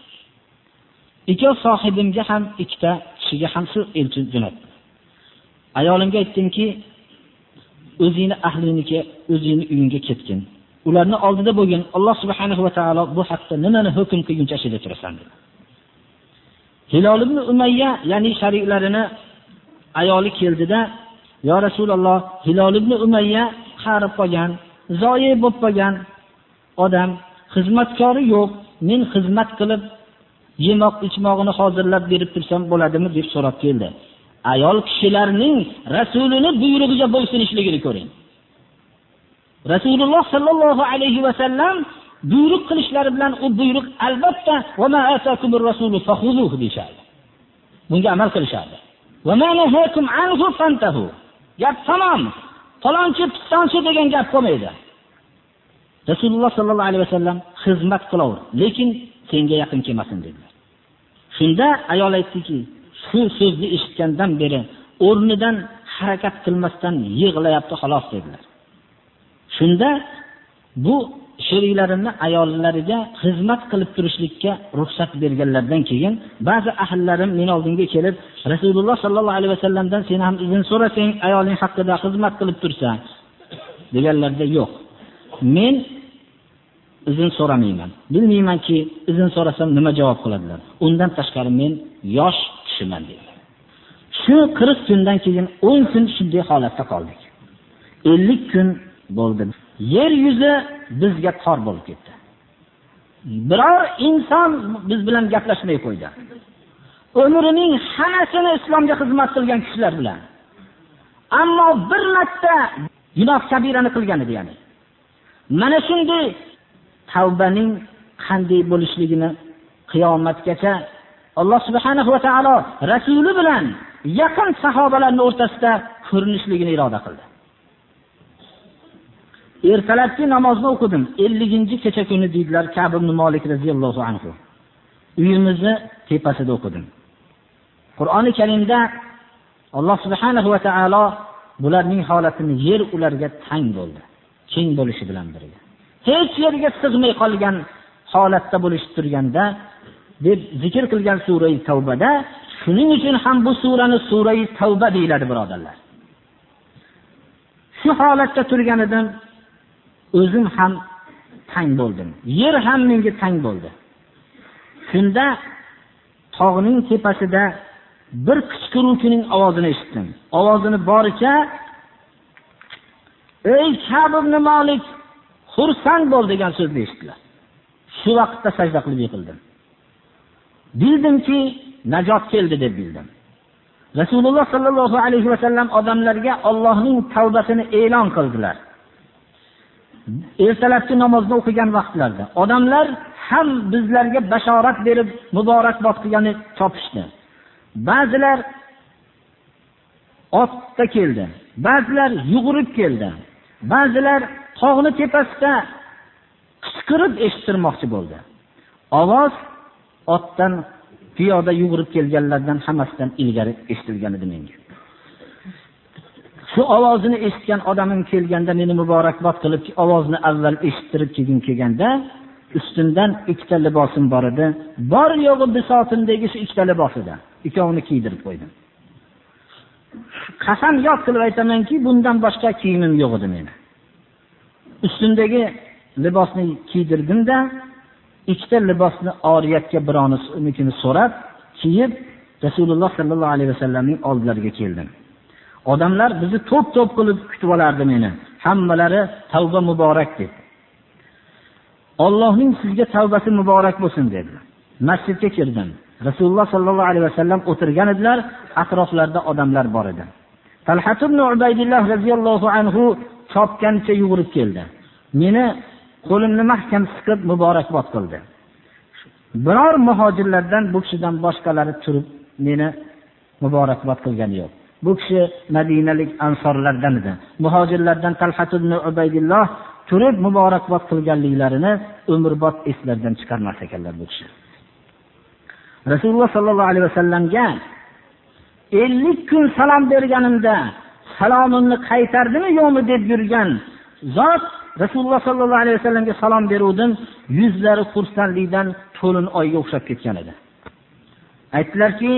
Ikkov sohibimga ham ikkita kishiga ham shu elchi jo'natdi. Ayolimga aytdimki o'zingni ahliniki o'zingni uyingga ketgin. Ularni oldida bo'lgin. Alloh subhanahu va taolo bu haqda nimani hukm qilguncha ichida turasan dedi. Hilol ibn umayya ya'ni shariklarini ayoli keldida yo rasululloh hilol ibn umayya qarib qolgan zoyi bo'lib qolgan odam xizmatkori yo'q men xizmat qilib yemoq ichmog'ini hozirlab berib tursam bo'ladimi deb so'rab keldi. Ayol kishilarning rasulini buyrug'iga bo'ysunishligini ko'ring. Rasululloh sollallohu alayhi vasallam buyruq qilishlari bilan u buyruq albatta deyishardi. Bunga amal qilishardi. Gap tamom. Falonchi pistonchi degan gap qolmaydi rasululloh sollallohu alayhi vasallam xizmat qilaver lekin senga yaqin kelmasin dedi. Shunda ayol aytdiki shu so'zni eshitgandan beri o'rnidan harakat qilmasdan yig'layapti xolos dedilar. Shunda bu sheriklarini ayollariga xizmat qilib turishlikka ruxsat berganlaridan keyin ba'zi ahllarim meni oldimga kelib rasululloh sollallohu alayhi vasallamdan sen ham izn so'rasang ayoling haqida xizmat qilib tursa deganlarida yo'q. Men izn so'ramayman. Bilmaymanki izn so'rasam nima javob qiladilar? Undan tashqari men yosh kishiman dedilar. Shu qirq kundan keyin o'n kun shunday holatda qoldik. Ellik kun bo'ldi yer yuzi bizga tor bo'lib ketdi. Biror inson biz bilan gaplashmay qo'ydi. Umrining hammasini islomga xizmat qilgan kishilar bilan. Ammo bir marta gunoh kabirani qilgan edi ya'ni. Mana shunday tavbaning qanday bo'lishligini qiyomatgacha alloh subhanahu va taolo rasuli bilan yaqin sahobalarni o'rtasida ko'rinishligini iroda qildi. Ertalabki namozni o'qidim. Elliginchi kecha kuni deydilar kab ibn molik roziyallohu anhu. Uyimizni tepasida o'qidim. Qur'oni karimda alloh subhanahu va taolo bularning holatini yer ularga tang bo'ldi. Keng bo'lishi bilan birga. Hech yerga sig'may qolgan holatda bo'lishib turganda deb zikr qilgan surai tavbada shuning uchun ham bu surani surai tavba deyiladi birodarlar. Shu holatda turganidan o'zim ham tang bo'ldim. Yer ham menga tang bo'ldi. Shunda tog'ning tepasida bir qichqiruvchining ovozini eshitdim. Ovozini boricha ey kab molik xursand bo'l degan so'zni eshitdilar. Shu vaqtda sajda qilib yiqildim. Bildimki najot keldi deb bildim. Rasululloh sallallohu alayhi va sallam odamlarga Allohning tavbasini e'lon qildilar. Ertalabki namozni o'qigan vaqtlarda odamlar ham bizlarga bashorat berib muborakbod qilgani topishdi ba'zilar otda keldi ba'zilar yugurib keldi ba'zilar tog'ni tepasida qichqirib eshittirmoqchi bo'ldi. Ovoz otdan piyoda yugurib kelganlardan hammasidan ilgari eshitilgan edi menga. Shu ovozini eshitgan odamim kelganda meni muborakbod qilib ovozni avval eshittirib keyin kelganda ustimdan ikkita libosim bor edi. Bor yo'g'i bisotimdagi shu ikkita libos edi. Ikkovini kiydirib qo'ydim. Qasam yod qilib aytamanki bundan boshqa kiyimim yo'q edi meni. Ustimdagi libosni kiydirdimda ikkita libosni oriyatga birovnikini so'rab kiyib rasululloh sollallohu alayhi vasallamning oldilariga keldim. Odamlar bizni to'p to'p qilib kutib olardi meni. Hammalari tavba muborak deb ollohning sizga tavbasi muborak bo'lsin dedi. Masjidga kirdim. Rasululloh sollallohu alayhi vasallam o'tirgan edilar atroflarida odamlar bor edi. Talhat ibn Ubaydillah roziyallohu anhu chopgancha yugurib keldi. Meni qo'limni mahkam siqib muborakbod qildi. Biror muhojirlardan bu kishidan boshqalari turib meni muborakbod qilgani yo'q. Bu kishi madinalik ansorlardan edi. Muhojirlardan talhat ibn ubaydilloh turib muborakbod qilganliklarini umrbod eslaridan chiqarmas ekanlar bu kishi. Rasululloh sollallohu alayhi vasallamga ellik kun salom berganimda salomimni qaytardimi yo'qmi deb yurgan zot rasululloh sollallohu alayhi vasallamga salom beruvdim yuzlari xursandlikdan to'lin oyga o'xshab ketgan edi. Aytdilarki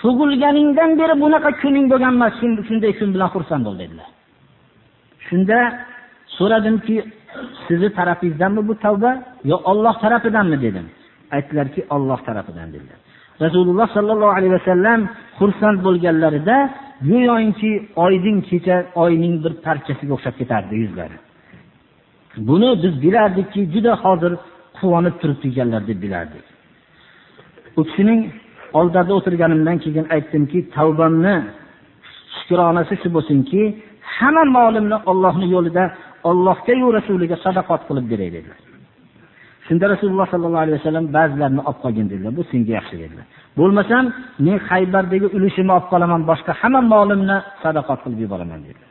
tug'ilganingdan beri bunaqa kuning bo'lgan emas shunday kun bilan xursand bo'l dedilar. Shunda so'radimki sizni tarafingizdanmi bu tavba yo olloh tarafidanmi? dedim. Aytdilarki olloh tarafidan dedilar. Rasululloh sollallohu alayhi vasallam xursand bo'lganlarida go'yoki oydin kecha oyning bir parchasiga o'xshab ketardi yuzlari. Buni biz bilardikki juda hozir quvonib turibdi ekanlar deb bilardik. U kishining oldida o'tirganimdan keyin aytdimki tavbamni shukronasi shu bo'lsinki hamma molimni ollohni yo'lida ollohgayu rasuliga sadaqat qilib beray dedilar. Shunda rasululloh sollallohu alayhi vasallam ba'zilarini olib qolgin dedilar. Bu senga yaxshi dedilar. Bo'lmasam men haybardagi ulushimni olib qolaman boshqa hamma molimni sadaqat qilib yuboraman dedilar.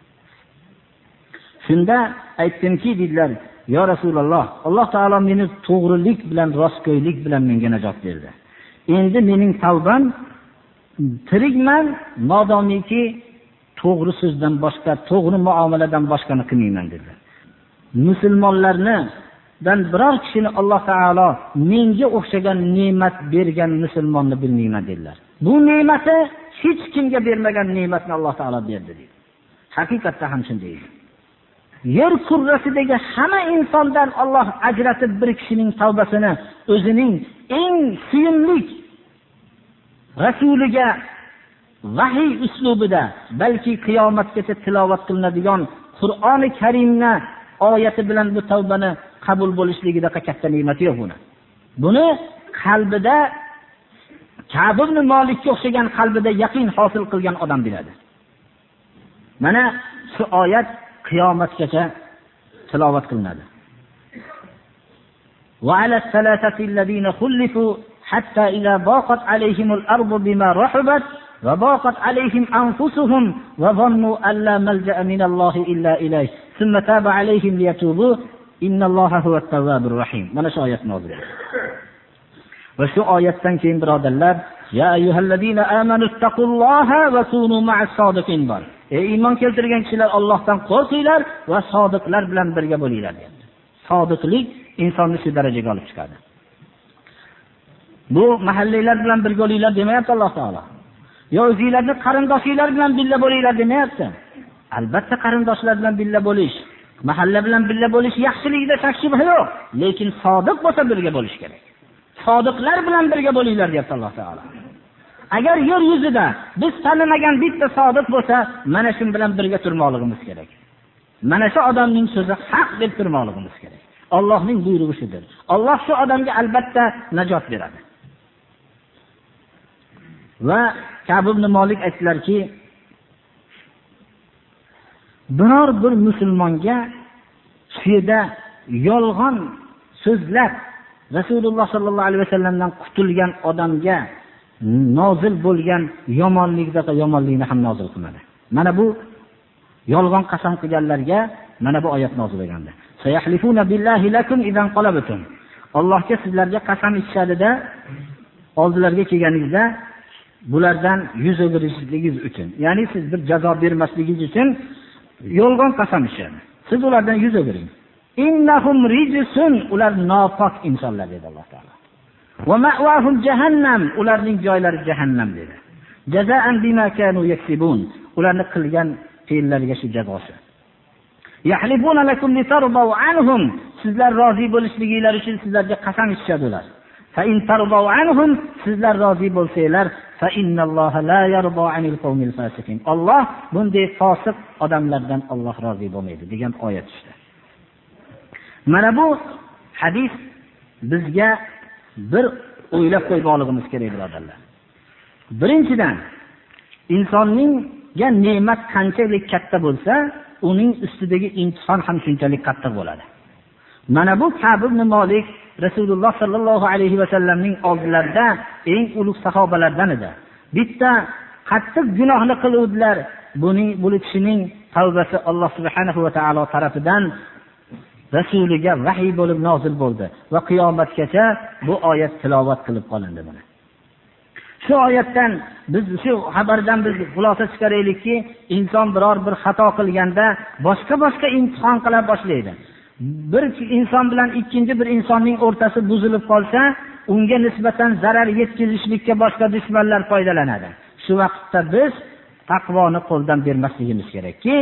Shunda aytdimki dedilar yo rasululloh alloh taolo meni to'g'rilik bilan rostgo'ylik bilan menga najot berdi. Endi mening tavbam tirikman modomiki to'g'ri so'zdan boshqa to'g'ri muomaladan boshqani qilmayman dedilar. Dan biror kishini alloh taolo menga o'xshagan ne'mat bergan musulmonni bilmayman dedilar. Bu ne'mati hech kimga bermagan ne'matni alloh taolo berdi deydi haqiqatda ham shunday. Yer kurrasidagi hamma insondan olloh ajratib bir kishining tavbasini o'zining eng suyumli rasuliga vahiy uslubida balki qiyomatgacha tilovat qilinadigan qur'oni karimni oyati bilan bu tavbani qabul bo'lishligida katta ne'mati yo'q buni buni qalbida Ka'b ibn o'xshagan qalbida yaqin hosil qilgan odam biladi. Mana shu oyat qiyomatgacha tilovat qilinadi. Wa ala salasati allazina khulifu hatta ila baqat alayhim al-ardu bima rahabat va baqat alayhim anfusuhum va zannu alla malja'a min Allohi illa ilayh. Thumma taba alayhim liyatubu rahim. Mana shu oyat nozil va shu oyatdan keyin birodarlar ya ayyuhallazina amanu taqullaha va sunu ma'as-sodiqin bor. Ey iymon keltirgan kishilar Allohdan qo'rqinglar va sodiqlar bilan birga bo'linglar dedi sodiqlik insonni shu darajaga olib chiqadi. Bu mahallinglar bilan birga bo'linglar demayapti alloh taolo. Yo o'zinglarni qarindoshinglar bilan birga bo'linglar demayapti. Albatta qarindoshlar bilan birga bo'lish. Mahalla bilan birga bo'lish yaxshilikda shak shubha yo'q lekin sodiq bo'lsa birga bo'lish kerak. Sodiqlar bilan birga bo'linglar deyapti alloh taolo. Agar yer yuzida biz tanimagan bitta sodiq bo'lsa mana shu bilan birga turmoqligimiz kerak. Mana shu odamning so'zi haq deb turmoqligimiz kerak. Ollohning buyrug'i shudir. Olloh shu odamga albatta najot beradi. Va kabi ibn molik aytdilarki biror bir musulmonga shu yolg'on so'zlab rasululloh sollallohu alayhi vasallamdan qutulgan odamga nozil bo'lgan yomonlikdaqa yomonlikni ham nozil qilmadi. Mana bu yolg'on qasam qilganlarga mana bu oyat nozil bo'lgandi. Allohga sizlarga qasam ichishadida oldilariga kelganingizda bulardan yuz o'girishligingiz uchun ya'ni siz bir jazo bermasligingiz uchun yolg'on qasam ichishadi siz ulardan yuz o'giring ular nopok insonlar dedi alloh taolo. Ularning joylari jahannam dedi. Ularni qilgan fe'llariga shu jazosi. Sizlar rozi bo'lishliginglar uchun sizlarga qasam ichishadi ular. Sizlar rozi bo'lsanglar olloh bunday fosiq odamlardan olloh rozi bo'lmaydi degan oyat tushdi mana bu hadis bizga bir o'ylab qo'ymoqligimiz kerak birodarlar. Birinchidan insonningga ne'mat qanchalik katta bo'lsa uning ustidagi imtihon ham shunchalik qattiq bo'ladi. Mana bu kabi ibn molik rasululloh sollallohu alayhi vasallamning oldilarida eng ulug' sahobalardan edi. Bitta qattiq gunohni qiluvdilar. Buning bu kishining tavbasi alloh subhanahu va taolo tarafidan rasuliga vahiy bo'lib nozil bo'ldi va qiyomatgacha bu oyat tilovat qilib qolindi mana. Shu oyatdan biz shu xabardan biz xulosa chiqaraylikki inson biror bir xato qilganda boshqa boshqa imtihon qila boshlaydi. Bir inson bilan ikkinchi bir insonning o'rtasi buzilib qolsa unga nisbatan zarar yetkazishlikka boshqa dushmanlar foydalanadi. Shu vaqtda biz taqvoni qo'ldan bermasligimiz kerakki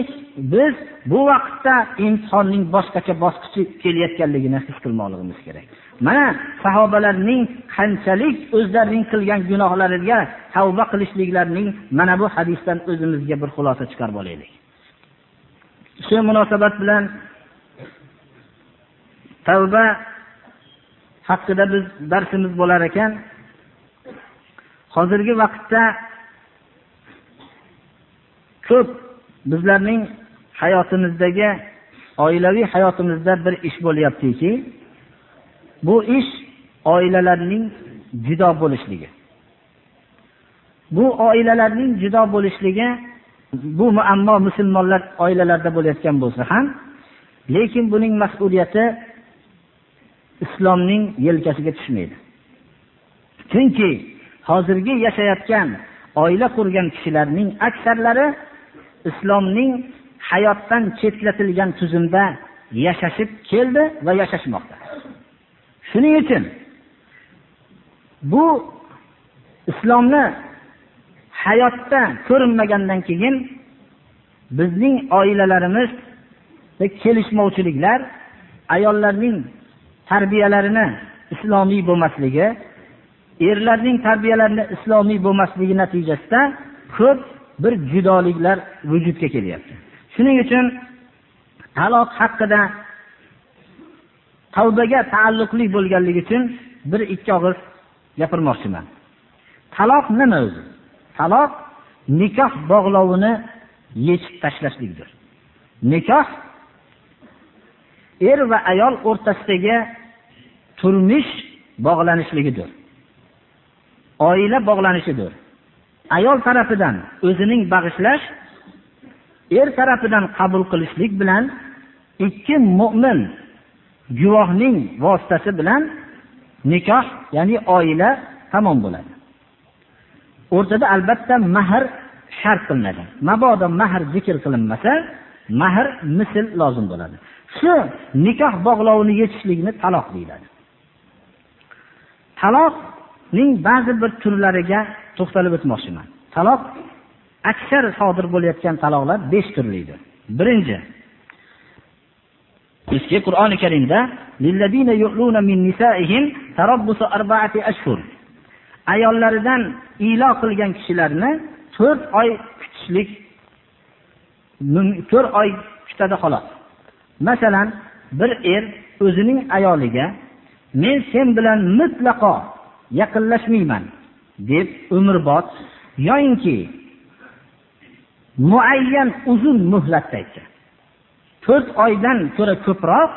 biz bu vaqtda imtihonning boshqacha bosqichi kelayotganligini his qilmoqligimiz kerak. Mana sahobalarning qanchalik o'zlarining qilgan gunohlariga tavba qilishliklarining mana bu hadisdan o'zimizga bir xulosa chiqarib olaylik. Shu munosabat bilan tavba haqida biz darsimiz bo'lar ekan. Hozirgi vaqtda ko'p bizlarning hayotimizdagi oilaviy hayotimizda bir ish bo'lyaptiki bu ish oilalarning judo bo'lishligi. Bu oilalarning judo bo'lishligi bu muammo musulmonlar oilalarida bo'layotgan bo'lsa ham lekin buning mas'uliyati islomning yelkasiga tushmaydi. Chunki hozirgi yashayotgan oila qurgan kishilarning aksarlari islomning hayotdan chetlatilgan tuzumda yashashib keldi va yashashmoqda. Shuning uchun bu islomni hayotda ko'rinmagandan keyin bizning oilalarimiz kelishmovchiliklar ayollarning tarbiyalarini islomiy bo'lmasligi erlarning tarbiyalarini islomiy bo'lmasligi natijasida ko'p bir judoliklar vujudga kelyapti. Shuning uchun taloq haqida tavbaga taalluqli bo'lganligi uchun bir ikki og'iz gapirmoqchiman. Taloq nima o'zi? Taloq nikoh bog'lovini yechib tashlashlikdir. Nikoh er va ayol o'rtasidagi turmush bog'lanishligidir. Oila bog'lanishidir. Ayol tarafidan o'zining bag'ishlash er tarafidan qabul qilishlik bilan ikki mo'min guvohning vositasi bilan nikoh ya'ni oila tamom bo'ladi. O'rtada albatta mahr shart qilinadi. Mabodo mahr zikr qilinmasa mahr misl lozim bo'ladi. Shu nikoh bog'lovini yechishlikni taloq deyiladi. Taloqning ba'zi bir turlariga to'xtalib o'tmoqchiman. Taloq aksar sodir bo'layotgan taloqlar besh turlidir. Birinchi bizga qur'oni karimda ayollaridan ilo qilgan kishilarni to'rt oy kutishlik to'rt oy kutadi xolos. Masalan bir er o'zining ayoliga men sen bilan mutlaqo yaqinlashmayman deb umrbod yoyinki muayyan uzun muhlatda aytsa to'rt oydan ko'ra ko'proq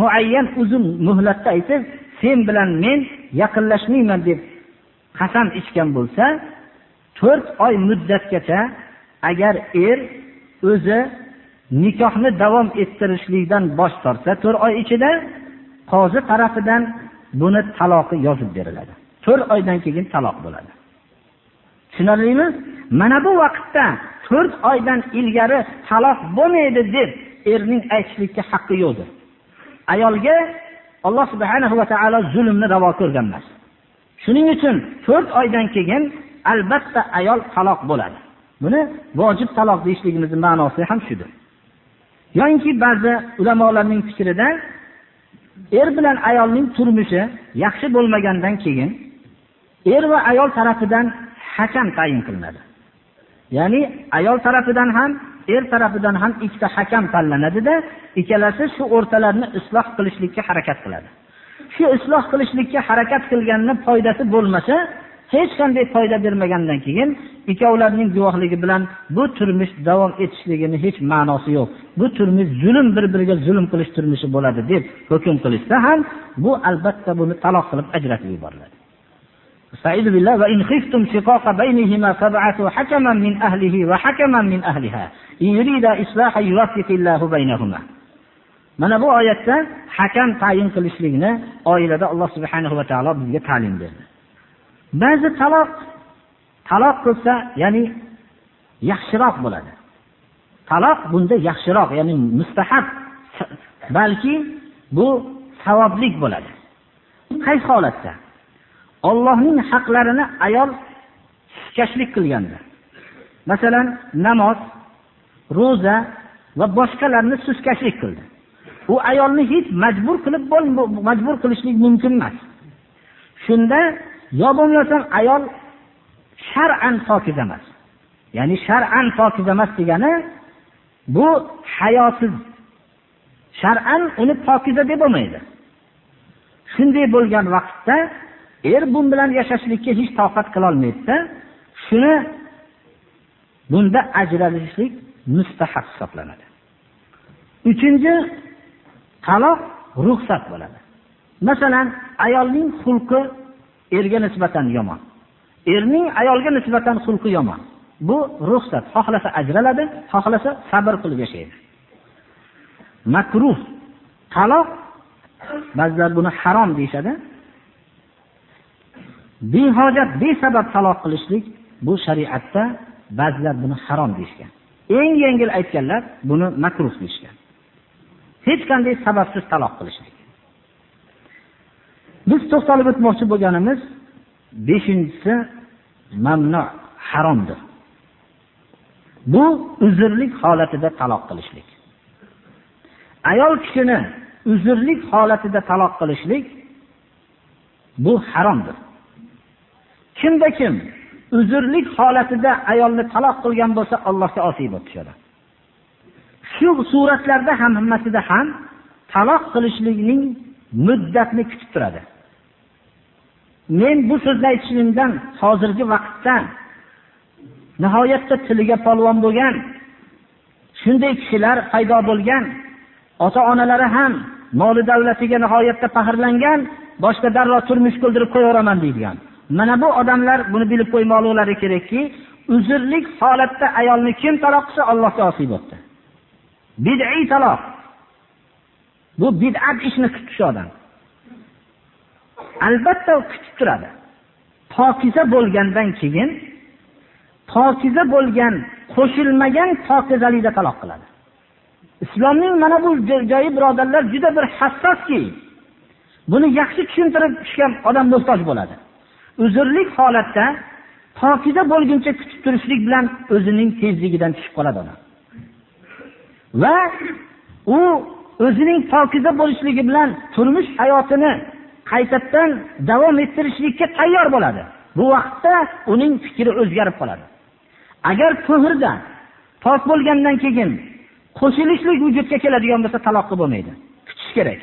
muayyan uzun muhlatda aytib sen bilan men yaqinlashmayman deb qasam ichgan bo'lsa to'rt oy muddatgacha agar er o'zi nikohni davom ettirishlikdan bosh tortsa to'rt oy ichida qozi tarafidan buni taloqi yozib beriladi. To'rt oydan keyin taloq bo'ladi. Tushunarlimi? Mana bu vaqtda to'rt oydan ilgari taloq bo'lmaydi deb erning aytishlikka haqqi yo'qdir. Ayolga alloh subhana va taolo zulmni ravo ko'rgan emas. Shuning uchun to'rt oydan keyin albatta ayol taloq bo'ladi. Buni vojib taloq deyishligimizni ma'nosi ham shudir. Yoinki ba'zi ulamolarning fikrida er bilan ayolning turmushi yaxshi bo'lmagandan keyin er va ayol tarafidan hakam tayin qilinadi. Ya'ni ayol tarafidan ham er tarafidan ham ikkita hakam tanlanadida ikkalasi shu o'rtalarni isloh qilishlikka harakat qiladi. Shu isloh qilishlikka harakat qilganni foydasi bo'lmasa hech qanday foyda bermagandan keyin ikkovlarning guvohligi bilan bu turmush davom etishligini hech ma'nosi yo'q bu turmush zulm bir biriga zulm qilish turmushi bo'ladi deb hukm qilishsa ham bu albatta buni taloq qilib ajratib yuboriladi استعيذ بالله وإن خفتم شقاق بينهما فابعثوا حكما من أهله وحكما من أهلها إن يريد إصلاحا يوفق الله بينهما mana bu oyatda hakam tayin qilishlikni oilada alloh subhanahu va taolo bizga ta'lim berdi Ba'zi taloq taloq qilsa ya'ni yaxshiroq bo'ladi. Taloq bunda yaxshiroq ya'ni mustahab balki bu savoblik bo'ladi. Qaysi holatda? Ollohning haqlarini ayol shikashlik qilganda. Masalan namoz ro'za va boshqalarni suskashlik qildi. U ayolni hech majbur qilib majbur qilishlik mumkin emas. Shunda yo bo'lmasam ayol shar'an pokiza emas. Ya'ni shar'an pokiza emas degani bu hayosiz. Shar'an uni pokiza deb bo'lmaydi. Shunday bo'lgan vaqtda er bu bilan yashashlikka hech toqat qilolmaydida shuni bunda ajralishlik mustahab hisoblanadi. Uchinchi taloq ruxsat bo'ladi. Masalan ayolning xulqi erga nisbatan yomon. Erning ayolga nisbatan xulqi yomon. Bu ruxsat. Xohlasa ajraladi xohlasa sabr qilib yashaydi. Makruh. Taloq. Ba'zilar buni harom deyishadi. Behojat besabab taloq qilishlik bu shariatda ba'zilar buni harom deyishgan. Eng yengil aytganlar buni makruh deyishgan. Hech qanday sababsiz taloq qilishlik. Biz to'xtalib o'tmoqchi bo'lganimiz beshinchisi mamnu haromdir. Bu uzrlik holatida taloq qilishlik. Ayol kishini uzrlik holatida taloq qilishlik bu haromdir. Kimda kim uzrlik holatida ayolni taloq qilgan bo'lsa allohga osiy bo'lib tushadi. Shu suratlarda ham hammasida ham taloq qilishlikning muddatni kutib turadi. Men bu so'zni aytishimdan hozirgi vaqtda nihoyatda tiliga polvon bo'lgan shunday kishilar paydo bo'lgan ota onalari ham moli davlatiga nihoyatda faxrlangan boshqa darrov turmush qildirib qo'yaveraman deydigan. Mana bu odamlar buni bilib qo'ymoqliklari kerakki uzrlik holatda ayolni kim taloq qilsa allohga osiy bo'libdi bid'iy taloq. Bu bid'at ishni qilibdi shu odam. Albatta kutib turadi. Pokiza bo'lgandan keyin pokiza bo'lgan qo'shilmagan pokizalikda taloq qiladi. Islomning mana bu joyi birodarlar juda bir hassoski buni yaxshi tushuntirib tushgan odam muhtoj bo'ladi. Uzrlik holatda pokiza bo'lguncha kutib turishlik bilan o'zining tezligidan tushib qoladi odam. Va u o'zining pokiza bo'lishligi bilan turmush hayotini qaytadan davom ettirishlikka tayyor bo'ladi. Bu vaqtda uning fikri o'zgarib qoladi. Agar to'hirda pok bo'lgandan keyin qo'shilishlik vujudga keladigan bo'lsa taloqqa bo'lmaydi. Kutish kerak.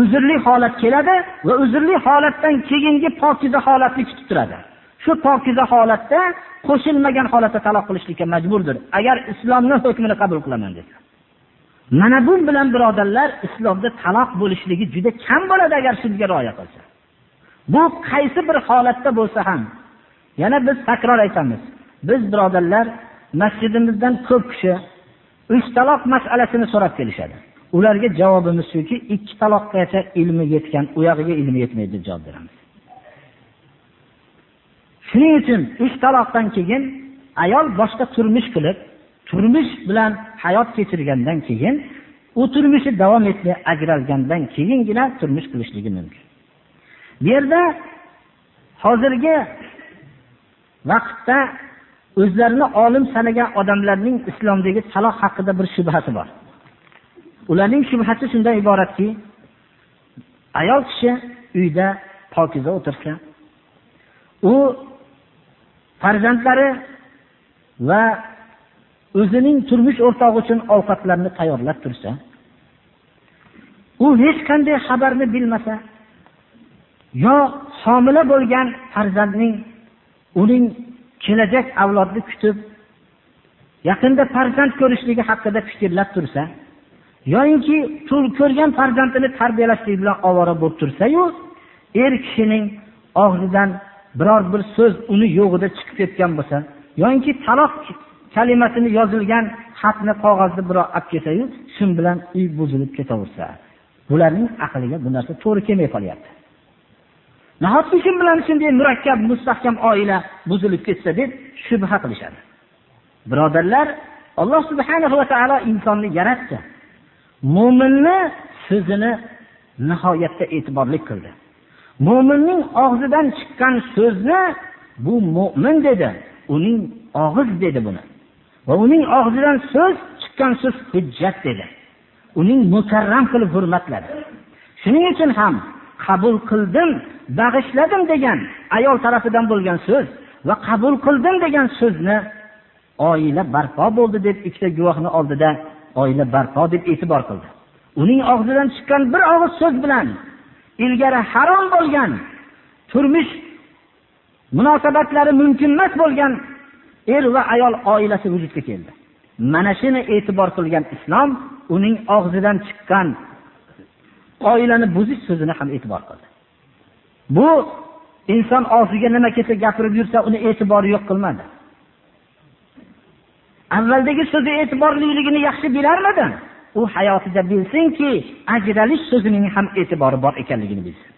Uzrli holat keladi va uzrli holatdan keyingi pokiza holatni kutib turadi. Shu pokiza holatda qo'shilmagan holatda taloq qilishlikka majburdir. Agar islomni hukmini qabul qilaman desa. Mana bu bilan birodarlar islomda taloq bo'lishligi juda kam bo'ladi agar shunga rioya qilsa. Bu qaysi bir holatda bo'lsa ham yana biz takror aytamiz. Biz birodarlar masjidimizdan ko'p kishi uch taloq masalasini so'rab kelishadi. Ularga javobimiz shuki ikki taloqqacha ilmi yetgan u yog'iga ilmi yetmaydi deb javob beramiz. Shuning uchun uch taloqdan keyin ayol boshqa turmush qilib turmush bilan hayot kechirgandan keyin u turmushi davom etmay ajralgandan keyingina turmush qilishligi mumkin. Bu yerda hozirgi vaqtda o'zlarini olim sanagan odamlarning islomdagi saloh haqida bir shubhasi bor. Ularning shubhasi shundan iboratki ayol kishi uyda pokiza o'tirsa u farzandlari va o'zining turmush o'rtog'i uchun ovqatlarni tayyorlab tursa u hech qanday xabarni bilmasa yo homila bo'lgan farzandning uning kelajak avlodni kutib yaqinda farzand ko'rishligi haqida fikrlab tursa yoyinki ko'rgan farzandini tarbiyalashlik bilan ovora bo'lib tursayu er kishining og'zidan biror bir so'z uni yo'g'ida chiqib ketgan bo'lsa yoyinki taloq kalimasini yozilgan xatni qog'ozni birov olib kelsayu shu bilan uy buzilib ketaversa bularning aqliga bu narsa to'g'ri kelmay qolyapti. Nahotki shu bilan shunday murakkab mustahkam oila buzilib ketsa deb shubha qilishadi? Birodarlar alloh subhana va taolo insonni yaratdi. Mo'minni so'zini nihoyatda e'tiborli qildi. Mo'minning og'zidan chiqqan so'zni bu mo'min dedi uning og'iz dedi buni. Va uning og'zidan so'z chiqqan so'z hujjat dedi. Uning mukarram qilib hurmatladi. Shuning uchun ham qabul qildim bag'ishladim degan ayol tarafidan bo'lgan so'z va qabul qildim degan so'zni oila barpo bo'ldi deb ikkita guvohni oldida oila barpo deb e'tibor qildi. Uning og'zidan chiqqan bir og'iz so'z bilan ilgari harom bo'lgan turmush munosabatlari mumkin emas bo'lgan er va ayol oilasi vujudga keldi. Mana shuni e'tibor qilgan islom uning og'zidan chiqqan oilani buzish so'zini ham e'tibor qildi. Bu inson og'ziga nima kelsa gapirib yursa uni e'tibori yo'q qilmadi. Avvaldagi so'zi e'tiborliligini yaxshi bilarmidi u hayotida bilsinki ajralish so'zining ham e'tibori bor ekanligini bilsin.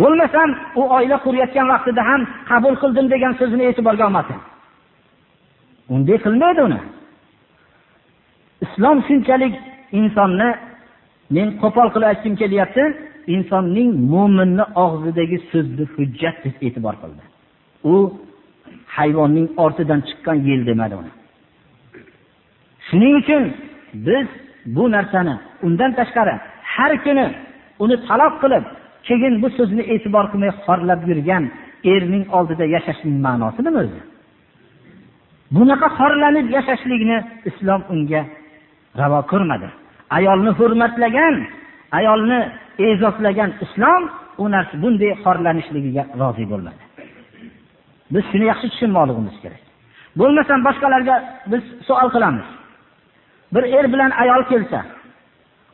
Bo'lmasam u oila qurayotgan vaqtida ham qabul qildim degan so'zini e'tiborga olmasin. Unday qilmaydi uni. Islom shunchalik insonni men qo'pol qilib aytgim kelyapti insonning mo'minni og'zidagi so'zni hujjat deb e'tibor qildi. U hayvonning ortidan chiqqan yel demadi uni. Shuning uchun biz bu narsani undan tashqari har kuni uni taloq qilib keyin bu so'zni e'tibor qilmay xorlab yurgan erning oldida yashashning ma'nosi nima o'zi? Bunaqa xorlanib yashashlikni islom unga ravo ko'rmadi. Ayolni hurmatlagan ayolni e'zozlagan islom u narsa bunday xorlanishligiga rozi bo'lmadi. Biz shuni yaxshi tushunmoqligimiz kerak. Bo'lmasam boshqalarga biz savol qilamiz. Bir er bilan ayol kelsa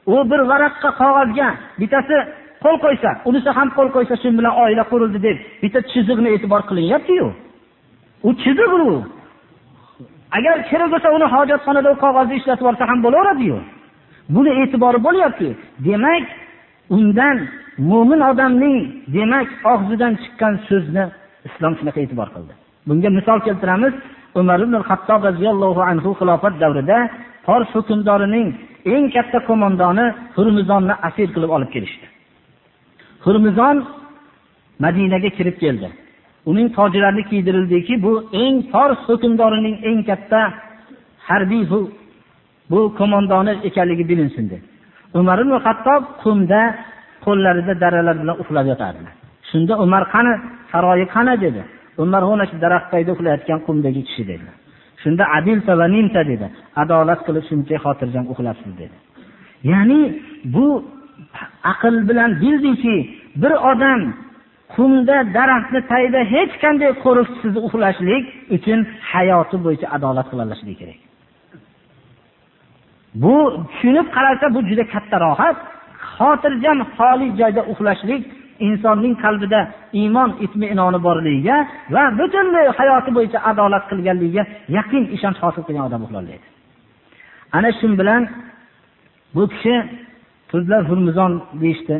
u bir varaqqa qog'ozga bittasi qo'l qo'ysa unisi ham qo'l qo'ysa shu bilan oila qurildi deb bitta chiziqni e'tibor qilinyaptiyu u chiziq u. Agar kerak bo'lsa uni hojatxonada u qog'ozni ishlatib yuborsa ham bo'laveradiyu. Buni e'tibori bo'lyapti. Demak undan mo'min odamning demak og'zidan chiqqan so'zni islom shunaqa e'tibor qildi. Bunga misol keltiramiz. Umar ibn hattob roziyallohu anhu xilofat davrida fors hukmdorining eng katta qo'mondoni hurmizonni asir qilib olib kelishdi. Hurmizon madinaga kirib keldi. Uning tojlarini kiydirildiki bu eng fors hukmdorining eng katta harbiy bu qo'mondoni ekanligi bilinsin deb umar ibn hattob qumda qo'llarida daralar bilan uxlab yotardi. shunda umar qani saroyi qani dedi. Umar ona shu daraxt tagida uxlayotgan qumdagi kishi dedi. Shunda adilta va nimta dedi. Adolat qilib shuncha xotirjam uxlabsiz dedi. Ya'ni bu aql bilan bildiki bir odam qumda daraxtni tagida hech qanday qo'riqchisiz uxlashlik uchun hayoti bo'yicha adolat qilolishligi kerak. Bu tushunib qaralsa bu juda katta rohat. Xotirjam xoli joyda uxlashlik insonning qalbida iymon itminoni borligiga va butunlay hayoti bo'yicha adolat qilganligiga yaqin ishonch hosil qilgan odam uxlolmaydi ana shu bilan bu kishi tuzlar hurmizon deyishdi.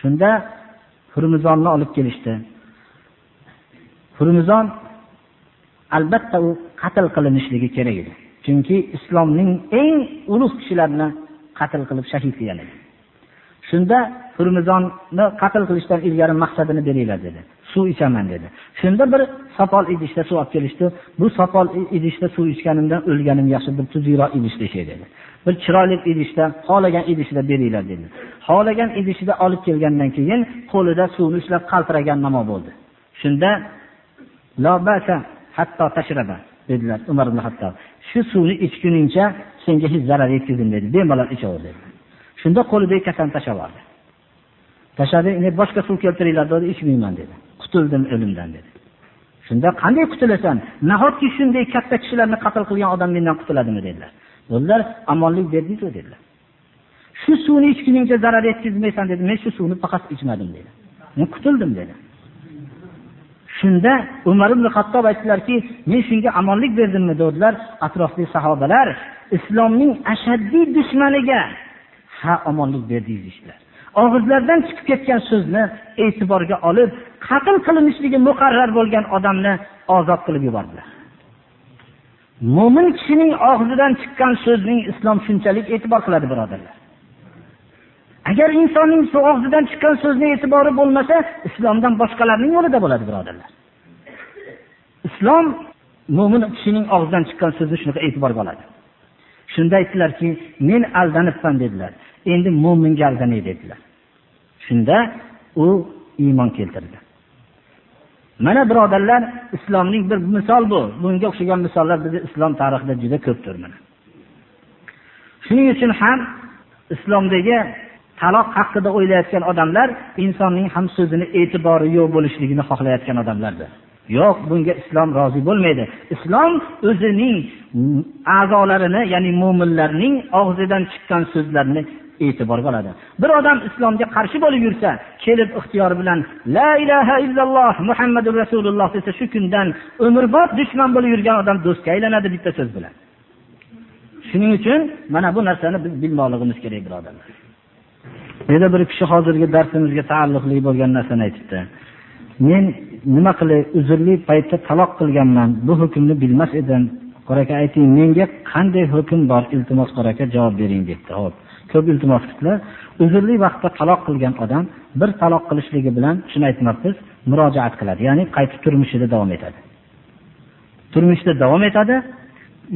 Shunda hurmizonni olib kelishdi. Hurmizon albatta u qatl qilinishligi kerak edi. Chunki islomning eng ulug' kishilarini qatl qilib shahid qilgan edi shunda hurmizonni qatl qilishdan ilgari maqsadini beringlar dedi. Suv ichaman dedi. Shunda bir sopol idishda suv olib kelishdi. Bu sopol idishda suv ichganimdan o'lganim yaxshi bir tuzukroq idish deshay dedi. Bir chiroyli idishda xohlagan idishida beringlar dedi. Xohlagan idishida olib kelgandan keyin qo'lida suvni ushlab qaltiragan namo bo'ldi. Shunda hatto tashraba dedilar umar ibn hattob shu suvni ichguningcha senga hech zarar yetkazdim dedi. Bemalol ichaver dedi. Shunda qo'lidagi kasalni tashlab yubordi tashladi boshqa suv keltiringlar dedi. Ichmayman dedi. Qutuldim o'limdan dedi. Shunda qanday qutulasan nahotki shunday katta kishilarni qatl qilgan odam mendan qutuladimi dedilar. Dedilar omonlik berdingizu dedilar. Shu suvni ichguningcha zarar yetkazmaysan dedi. Men shu suvni faqat ichmadim dedi. Men qutuldim dedi. Shunda umar ibn hattob aytdilarki men shunga omonlik berdimmi? dedilar. Atrofdagi sahobalar islomning ashaddiy dushmaniga ha omonlik berdingiz deyishdilar. Og'izlaridan chiqib ketgan so'zni e'tiborga olib qatl qilinishligi muqarrar bo'lgan odamni ozod qilib yubordilar. Mo'min kishining og'zidan chiqqan so'zning islom shunchalik e'tibor qiladi birodarlar. Agar insonning shu og'zidan chiqqan so'zni e'tibori bo'lmasa islomdan boshqalarning yo'lida bo'ladi birodarlar. Islom mo'min kishining og'zidan chiqqan so'zni shunaqa e'tiborga oladi. Shunda aytdilarki men aldanibman dedilar. Endi mo'minga aldanay dedilar. Shunda u iymon keltirdi. Mana birodarlar islomning bir misol bu. Bunga o'xshagan misollar bizni islom tarixida juda ko'pdir mana. Shuning uchun ham islomdagi taloq haqida o'ylayotgan odamlar insonning ham so'zini e'tibori yo'q bo'lishligini xohlayotgan odamlardir. Yo'q bunga islom rozi bo'lmaydi. Islom o'zining a'zolarini ya'ni mo'minlarning og'zidan chiqqan so'zlarni e'tiborga oladi bir odam islomga qarshi bo'lib yursa kelib ixtiyor bilan la ilaha illalloh muhammadu rasululloh desa shu kundan umrbod dushman bo'lib yurgan odam do'stga aylanadi bitta so'z bilan. Shuning uchun mana bu narsani biz bilmoqligimiz kerak birodarlar. Yana bir kishi hozirgi darsimizga taalluqli bo'lgan narsani aytibdi. Men nima qilay uzrli paytda taloq qilganman bu hukmni bilmas edim. Qora aka ayting menga qanday hukm bor? Iltimos qora aka javob bering debdi. Hop ko'p iltimos qildilar uzrli vaqtda taloq qilgan odam bir taloq qilishligi bilan shuni aytmoqchimiz murojaat qiladi ya'ni qaytib turmushida davom etadi. Turmushda davom etadi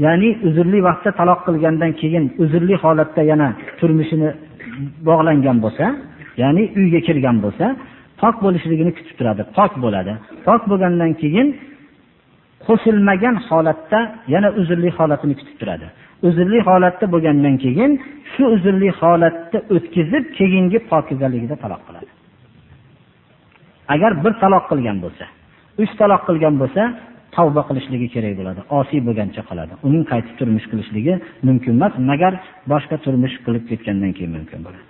ya'ni uzrli vaqtda taloq qilgandan keyin uzrli holatda yana turmushini bog'langan bo'lsa ya'ni uyga kirgan bo'lsa pok bo'lishligini kutib turadi pok bo'ladi. Pok bo'lgandan keyin qo'shilmagan holatda yana uzrli holatini kutib turadi. Uzrli holatda bo'lgandan keyin shu uzrli holatda o'tkazib keyingi pokizaligida taloq qiladi. Agar bir taloq qilgan bo'lsa uch taloq qilgan bo'lsa tavba qilishligi kerak bo'ladi. Osiy bo'lgancha qoladi. Uning qaytib turmush qilishligi mumkin emas magar boshqa turmush qilib ketgandan keyin mumkin bo'ladi.